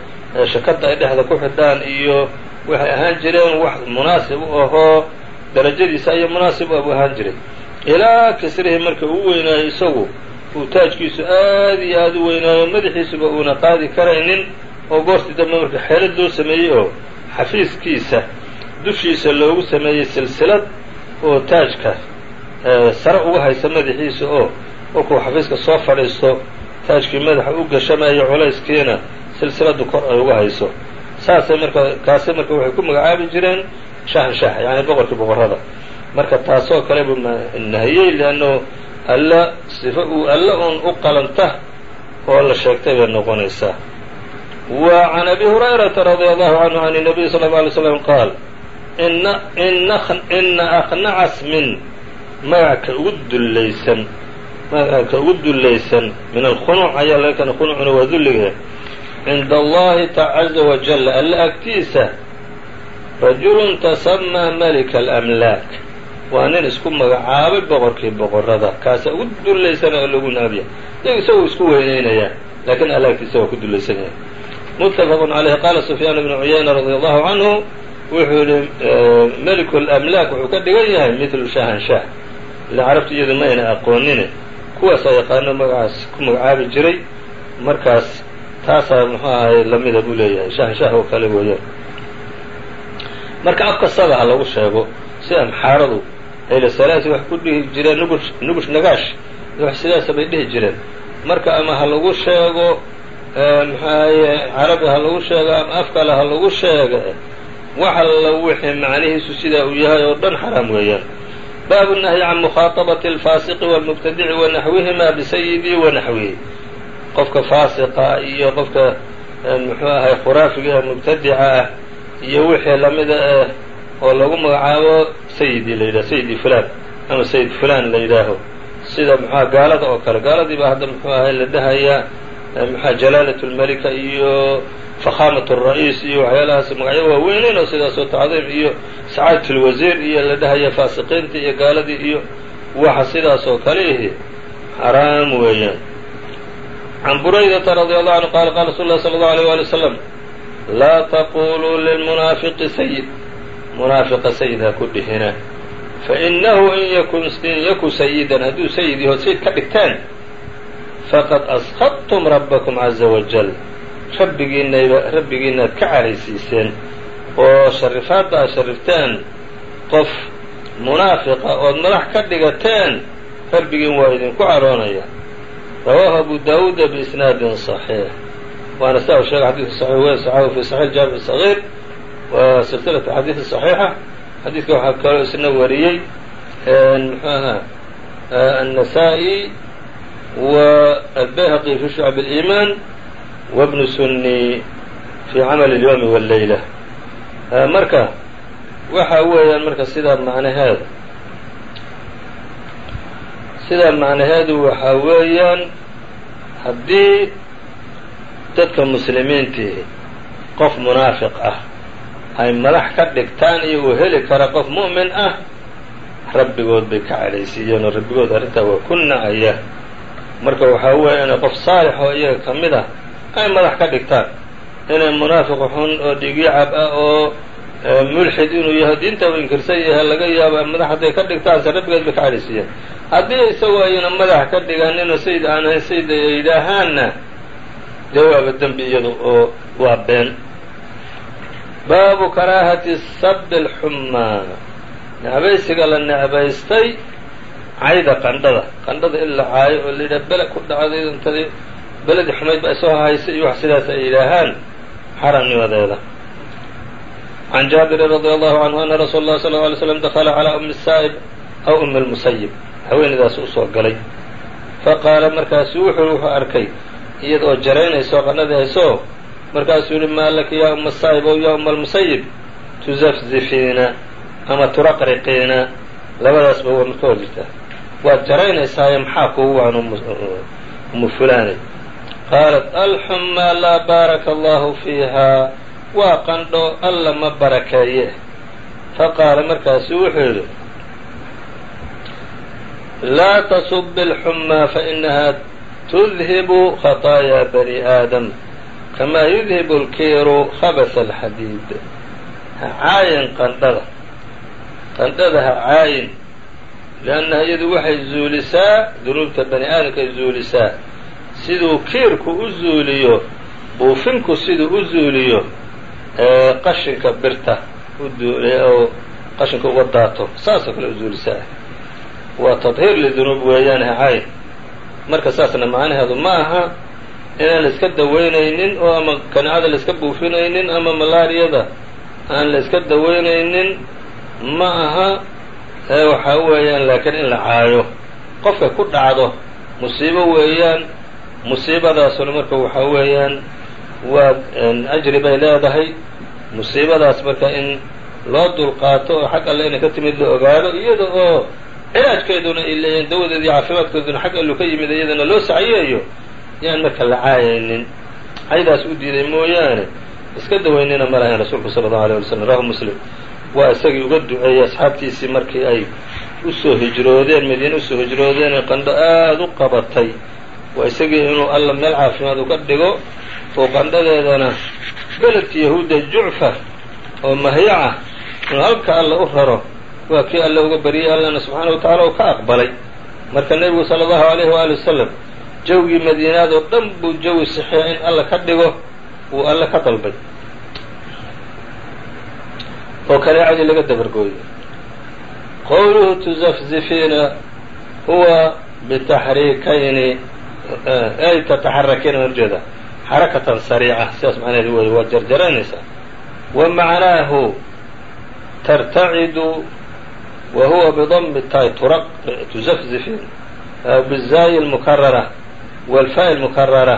shakada ay dhexda ku xidhaan iyo waxay ahaan jireen wax munaasib u ahoo darajadiisa ayo munaasib u ahaan jiray. Ilaa kisrihii marka uu weynaayo isagu uu taajkiisu aad iyo aada u weynaayo madaxiisuba uuna qaadi karaynin oo goortii dambe marka xeelad loo sameeyey oo xafiiskiisa dushiisa loogu sameeyey silsilad oo taajka sare uga haysa madaxiisa oo markuu xafiiska soo fadhiisto taajkii madaxa u gashamayo culayskiina silsiladu kor ay uga hayso. Saasay marka kaasi marka waxay ku magacaabi jireen shahanshaah yani boqorkii boqorrada. Marka taasoo kale buu nahiyey leanno alla sifo uu alla uun u qalanta oo la sheegtay bay noqonaysaa wa can abi hurayrata radia allahu canhu can الnabiy sala اlه alay slam qaal ina ina aqnacas min magacka ugu dullaysan magacka ugu dullaysan min alkhunuuc ayaa laga keena khunuucuna waa dullige cinda allahi caza wajal alla agtiisa rajulun tasamaa malika alamlaak waa nin isku magacaabay boqorkii boqorrada kaasa ugu dullaysana oo lagu naabya isagoo isku weynaynaya laakiin alla agtiisa waa ku dullaysan yahay mutafaqun caleyh qaala sufyaan bnu cuyayna radia allahu canhu wuxuu yihi meliku lamlaak wuxuu ka dhigan yahay midlu shahanshaah ila carabtu iyadu ma ayna aqoonine. Kuwaasaa yaqaano magacaas ku magacaabi jiray markaas taasaa muxuu ahay lamida buu leeyahay shahanshaah oo kale weeyaan marka af kastaba lagu sheego si amxaaradu elasalaasi wax ku dhihi jireen nugush nugush nagaash sidaasa bay dhihi jireen marka ama ha lagu sheego maxaaye carabi ha lagu sheego ama af kale ha lagu sheega waxa la wixi macnihiisu sidaa uu yahay oo dhan xaraam weeyaan baabu nahyi can mukhaaطabati alfaasiqi wاlmubtadici wa naxwihima bisayidii wa naxwihi qofka faasiqa iyo qofka muxuu ahay khuraafiga ee mubtadica ah iyo wixii lamida eh oo lagu magacaabo sayidii la yidhaho sayidi fulan ama sayid fulan la yidhaaho sida mxua gaalada oo kale gaaladii baa hadda muxuu ahay la dhahayaa mxua jalaalat lmalika iyo fakhamat الra'iis iyo waxyaalahaas magacyo waaweyneyn oo sidaasoo tacdiim iyo sacaadat اlwasiir iyo la dhahaya faasiqiinta iyo gaaladii iyo waxa sidaas oo kale ihi xaraam weeyaan can buraydata radi allahu canhu qala qala rasul lah salى اllahu alيه wali wslam laa taquluu lilmunaafiqi sayid munaafiqa sayid ha ku dhihina. Fainahu in yaku sayidan hadduu sayid yaho sayid ka dhigtaan faqad askhadtum rabbakum caza wajal rabbigiinayba rabbigiinaad ka caraysiiseen. Oo sharifaadda aad sharifteen qof munaafiqa ood madax ka dhigateen rabbigiin waa idinku caroonaya. Rawaahu abu daawuuda biisnaadin صaxiix waana sia u sheegay xadidka saxiix weyn saxahu fi saxiix jaamic sagiir wa silsilatu xadiidi صaxiixa xadiidka waxaa kaloo isna wariyey mxu aha النasaaئي والbayhaqي fi shucab الإimaan wbnu sunni fi camal اlyowmi wاleyla marka waxa weeyaan marka sidaa macnaheeda sidaa macnaheedu waxaa weeyaan haddii dadka muslimiintii qof munaafiq ah ay madax ka dhigtaan iyo uu heli kara qof mu'min ah rabbigood bay ka cadhaysiiyeen oo rabbigood arrintaa waa ku nacaya. Marka waxaa weeya inay qof saalix oo iyaga ka mid ah ay madax ka dhigtaan inay munaafiq xun oo dhigyacab ah oo mulxid inuu yahay diinta u inkirsan yahay laga yaabo madax hadday ka dhigtaanse rabbigeed bay ka cadhaysiiyeen. Haddii isagoo ayna madax ka dhiganinoo sayid aan ahayn sayid ay yidhaahaanna dee dembi iyadu oo waa been baabu karaahati sabi alxumaa necbaysiga la necbaystay cayda qandhada. Qandhada in la caayo oo la yidhaha bele ku dhacday intadii beledii xumayd ba ay soo hahaysay iyo wax sidaas ay yidhaahaan xaramnimadeeda can jaabirin radia allahu canhu ana rasuula اllahi sala alay slam dakala calaa ummi saa'ib aw ummi lmusayib haweenaydaas u soo galay. Faqaala markaasu wuxuu wuxuu arkay iyadaoo jaraynaysoo qandhadaysoo markaasuu yihi maa laki yaa uma saa'ib ow yaa uma almusayib tuzafzifiina ama turaqriqiina. Labadaasba waa mid ka hor jirtaa. Waad jaraynaysaay maxaa kugu waan umu fulaanay qaalat alxumaa laa baaraka allahu fiiha waa qandho alla ma barakeeye. Faqaala markaasu wuxuu yidhi laa tasubi alxumaa fainaha tudhibu khaطaayaa bani aadam kamaa yudhibu alkiiru khabasa alxadiid ha caayin qandhada qandhada ha caayin liannaha iyadu waxay zuulisaa dunuubta bani aadamkay zuulisaa siduu kiirku u zuuliyo buufinku siduu u zuuliyo qashinka birta oo qashinka uga daato saasoo kale u zuulisaa waa tadhiir lidunuub weeyaan hacayn marka saasna macnaheedu ma aha inaan la iska daweynaynin oo ama kanicada la iska buufinaynin ama malaariyada aan la iska daweynaynin ma aha waxaa weeyaan laakiin in la caayo. Qofka ku dhacdo musiibo weeyaan musiibadaasuna marka waxaa weeyaan waa ajri bay leedahay. Musiibadaas marka in loo dulqaato oo xag alle inay ka timid la ogaado iyada oo cilaajkeeduna ay leeyihiin dawadeeda iyo caafimaadkeeduna xag allu ka yimid iyadana loo saciyeeyo yaan marka la caayaynin. Caydaas u diiday mooyaane. Iska daweynina ma lahayn rasuulku sala allahu alay wala slam rahu muslim. Waa isagii uga duceeyey asxaabtiisii markii ay u soo hijroodeen madiine u soo hijroodeen ee qandho aada u qabatay. Waa isagii inuu alla meel caafimaad uga dhigo oo qandhadeedana beledka yahuudda jucfa oo mahyaca inuu halka alla u raro. Waa kii alle uga baryay allana subxaana wa tacaala uu ka aqbalay. Marka nebigu sala allahu alayhi waali wasalam jawgii madiinaad oo dhan buu jawi saxiixa in alla ka dhigo uu alle ka dalbay. Oo kaneecadii laga dabargooyey. Qowluhu tuzafzifiina huwa bitaxriikayni ay tataxarakiina horjeeda xarakatan sariica sidaas macnaheedu wey waa jarjaraynaysaa wa macnaahu tartacidu wa huwa bidami taay turaq tuzafzifiin bizaayi اlmukarara wاlfaa'i اlmukarara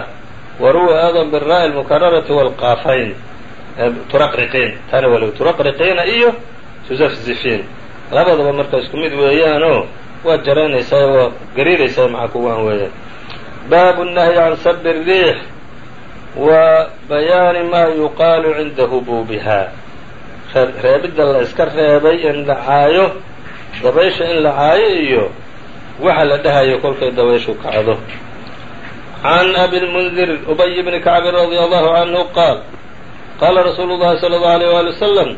wa ruwa adan biraa'i اlmukararati wاlqaafayn turaqriqiin tana walow turaqriqiina iyo tuzafzifiin labadaba marka isku mid weeyaanoo waad jaraynaysaa waa gariiraysaa maxaa kugaan weeyaan baabu الnahyi can sabi الriix wa bayaani ma yuqaalu cinda hubuubiha reebidda la iska reebay in la caayo dabaysha in la caayo iyo waxa la dhahayo kolkay dabayshu kacdo can abi lmundir ubay bni kacbin radi allahu canhu qaal qaala rasuulu llahi sala allahu alayh wali wasalam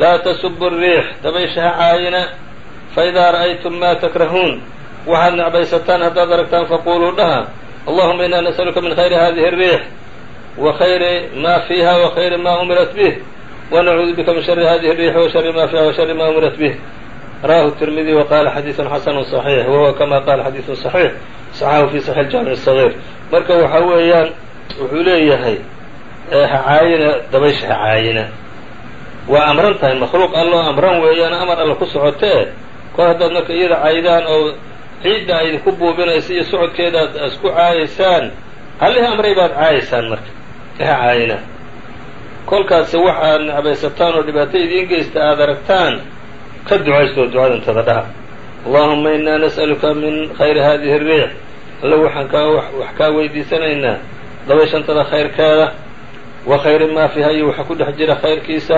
laa tasubu ariix dabaysha ha caayina faidaa ra'aytum maa takrahuun waxaad necbaysataan haddaad aragtaan faquluu dhaha allahuma inaa nasaluka min khayri hadihi ariix wa khayri maa fiiha wa khayri maa umirat bih wanacuudu bika min shari hadihi ariix wa shari maa fiiha wa shari maa umirat bih rawahu tirmidi wa qala xadiidun xasanu صaxiix wahuwa kama qala xadiidun صaxiix saxahu fi saxiix jaamic sagiir marka waxa weeyaan wuxuu leeyahay hacaayina dabaysha ha caayina. Waa amran tahay makhluuq alloo amran weeyaan amar alle ku socotee kor haddaad marka iyada caydaan oo ciidda a idinku buubinaysa iyo socodkeeda ad isku caayaysaan hallihi amray baad caayaysaan marka ha caayina. Kolkaasi waxaad necbaysataan oo dhibaato idiin geysta aad aragtaan ka ducaysto ducada intada dhaha allahuma inaa nas'aluka min khayri hadihi riix alle waxaan kaa wax kaa weydiisanaynaa. Dabay shantada khayrkeeda wa khayri maa fiiha iyo waxa ku dhex jira khayrkiisa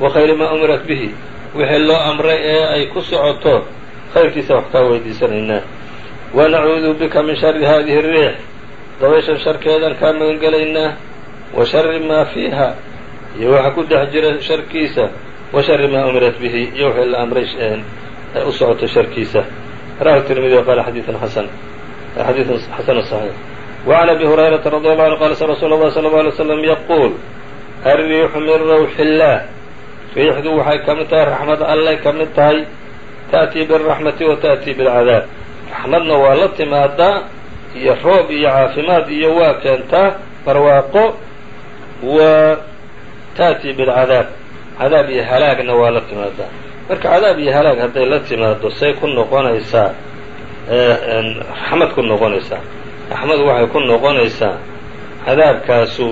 wa khayri maa umirat bihi. Wixii loo amray ee ay ku socoto khayrkiisa wax kaa weydiisanaynaa. Wa nacuudu bika min shari haadihi riix. Dabayshan sharkeedan kaa magangelaynaa wa shari maa fiiha iyo waxa ku dhex jira sharkiisa. Wa shari maa umirat bihi iyo wixii la amray u usocoto sharkiisa. Rawahu tirmidi qala xadiidun xasan xadiiثun xasanu صaxiix وعn abi hurayrata radi allahu anhu qala rasuulu اllahi salى اله alay slam yaquul alriixu min rawxi اllah riixdu waxay ka mid tahay raxmada allay ka mid tahay ta'tii biالraxmati wa ta'tii biاlcadaab raxmadna waa la timaadaa iyo roob iyo caafimaad iyo waa keentaa barwaaqo wa ta'tii biاlcadaab cadaab iyo halaagna waa la timaadaa marka cadaab iyo halaag hadday la timaado say ku noqonaysaa raxmad ku noqonaysaa raxmad waxay ku noqonaysaa cadaabkaasu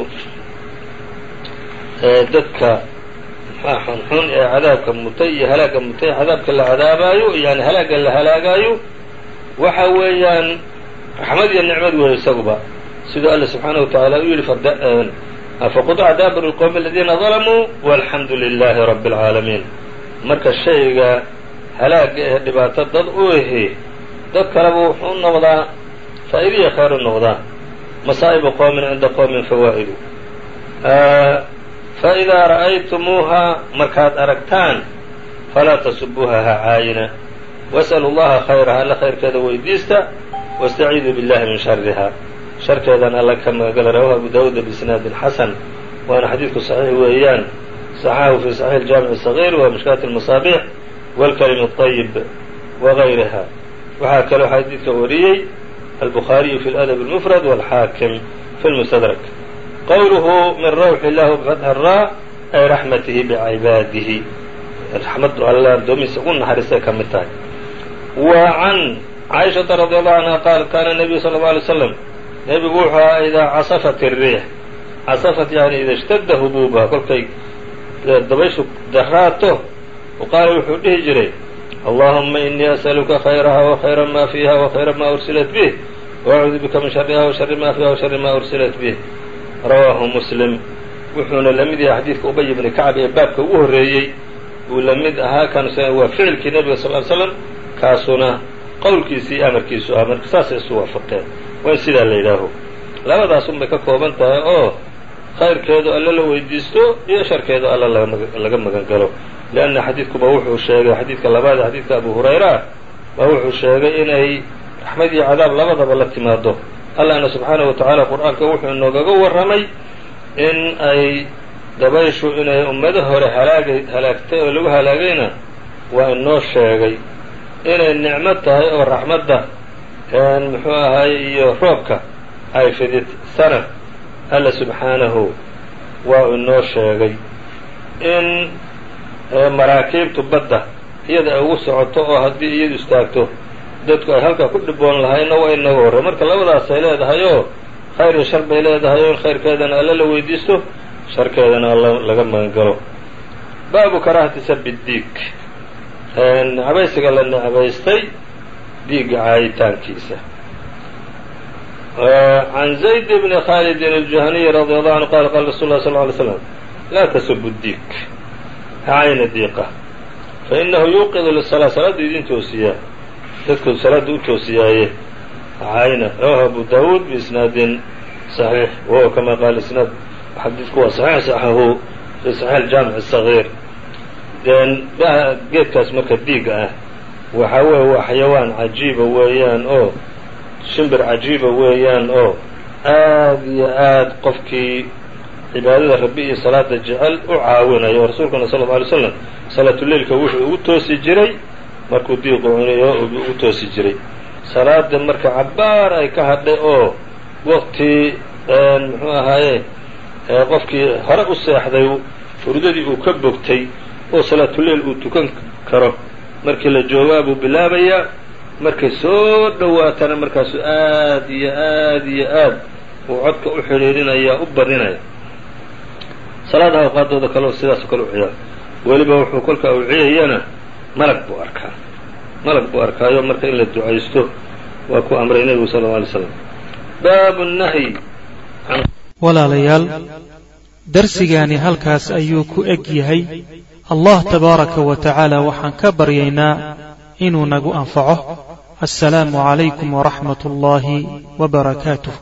dadka xunxun ee cadaabka mutay iyo halaagga mutay cadaabka la cadaabaayo yani halaagga la halaagaayo waxa weeyaan raxmad iyo nicmad weeye isaguba. Siduu alla subxaanahu wa tacaala u yidhi faqudca daabir اlqowmi aladiina dalamuu walxamdu lilaahi rabi اlcaalamiin marka shayga halaagga ee dhibaato dad u ahi dad kaleba wuxuu u noqdaa faa'idiya khayr u noqdaa masaa'ibu qowmin cinda qowmin fawaa'idu faidaa ra'aytumuuhaa markaad aragtaan falaa tasubuuha ha caayina was'alu llaha khayraha alla khayrkeeda weydiista waاstaciiduu billahi min shariha sharkeedan alla ka magagala rawahu abu dawuuda biisnaadin xasan waana xadiidku saxiix weeyaan صxaxu fi صaxiix الjaamiع الصغيr wa mishkaat الmaصaabiح wاlkalimi الطayib wغayriha waxaa kaloo xadiidka wariyey albukhaariyu fi اladab الmfrad wاlxaakim fi اlmustadrak qowluhu min rawxi اllah bfatxi الraa ay raxmatihi bcibaadihi raxmadu alla addoomihiisa ugu naxariistay ka mid tahay wa can caaishaةa radi allahu canha qaal kana الnabiyu salى اlه alay slam nebigu wuxuu ahaa idaa casafat الriix casafat yani ida اshtada hubuubaha kolkay dabayshu daraato qaala wuxuu dhihi jiray allahuma inii as'aluka khayraha wa khayra ma fiiha wa khayra ma ursilat bih. Waأcuudu bika min shariha wa shari ma fiiha wa shari ma ursilat bih. Rawaahu muslim. Wuxuuna la mid yahay xadiidka ubay bni kacb ee baabka ugu horreeyey. Uu la mid ahaa kan waa ficilkii nebiga sal ly slam kaasuna qowlkiisii iyo amarkiisu ah marka saasay isu waafaqeen waa in sidaa la yidhaaho labadaas un bay ka kooban tahay oo khayrkeedu alla la weydiisto iyo sharkeedu alla laga magan leanna xadiidkuba wuxuu sheegay xadiidka labaad xadiidka abu hurayra baa wuxuu sheegay inay raxmad iyo cadaab labadaba la timaado allahna subxaanahu wa tacaala qur'aanka wuxuu inoogaga warramay in ay dabayshu inay ummado hore halaagay halaagtay oo lagu halaagayna waa inoo sheegay inay nicmo tahay oo raxmadda muxuu ahaay iyo roobka ay fidid sana alla subxaanahu waa inoo sheegay in maraakiibtu badda iyada ay ugu socoto oo haddii iyadu istaagto dadku ay halkaa ku dhiboon lahayna waa inaga horray marka labadaasay leedahay oo khayr iyo shar bay leedahay oo in khayrkeedana alla la weydiisto sharkeedana alla laga magan galo baabu karaahati sabi diig. Necbaysiga la necbaystay dhiigga caayitaankiisa. Can zayd bni khaalidin الjuhaniy radi allahu anhu qala qala rasul lah sl ly slam laa tasubu diik ayna diiqa fainahu yuuqidu lisalaa salaada idin toosiyaa dadku salaada u toosiyaaye cayna rawahu abu daawuud biisnaadin saxiix wahuwa kamaa qaala isnaad xadiidku waa saxiix saxahu fii saxiix aljaamic asagiir geedkaas marka diiga ah waxaa weeye waa xayawaan cajiiba weeyaan oo shimbir cajiiba weeyaan oo aad iyo aad qofkii cibaadada rabbi iyo salaada jecel u caawinayo oo rasuulkuna sala alla alay slam salaatuleilka wuxuu ugu toosi jiray markuu diiqu cunayo ugu toosi jiray. Salaada marka cabbaar ay ka hadhay oo waqti muxuu ahaaye qofkii hore u seexday hurdadii uu ka bogtay oo salaatuleil uu tukan karo markii la joogaa buu bilaabayaa markay soo dhowaatana markaasu aad iyo aad iyo aad uu codka u xidhiirinaya u badinaya salaadaha awqaadooda kaleo sidaasoo kale u weliba wuxuu kolkaa uu ciyayana malag buu arkaa. Malag buu arkaayo marka in la ducaysto waa ku amray nebigu sala lla alay slam baabu nahyi walaalayaal darsigaani halkaas ayuu ku eg yahay. Allah tabaaraka wa tacaala waxaan ka baryaynaa inuu nagu anfaco. Assalaamu calaykum waraxmat ullaahi wa barakaatuh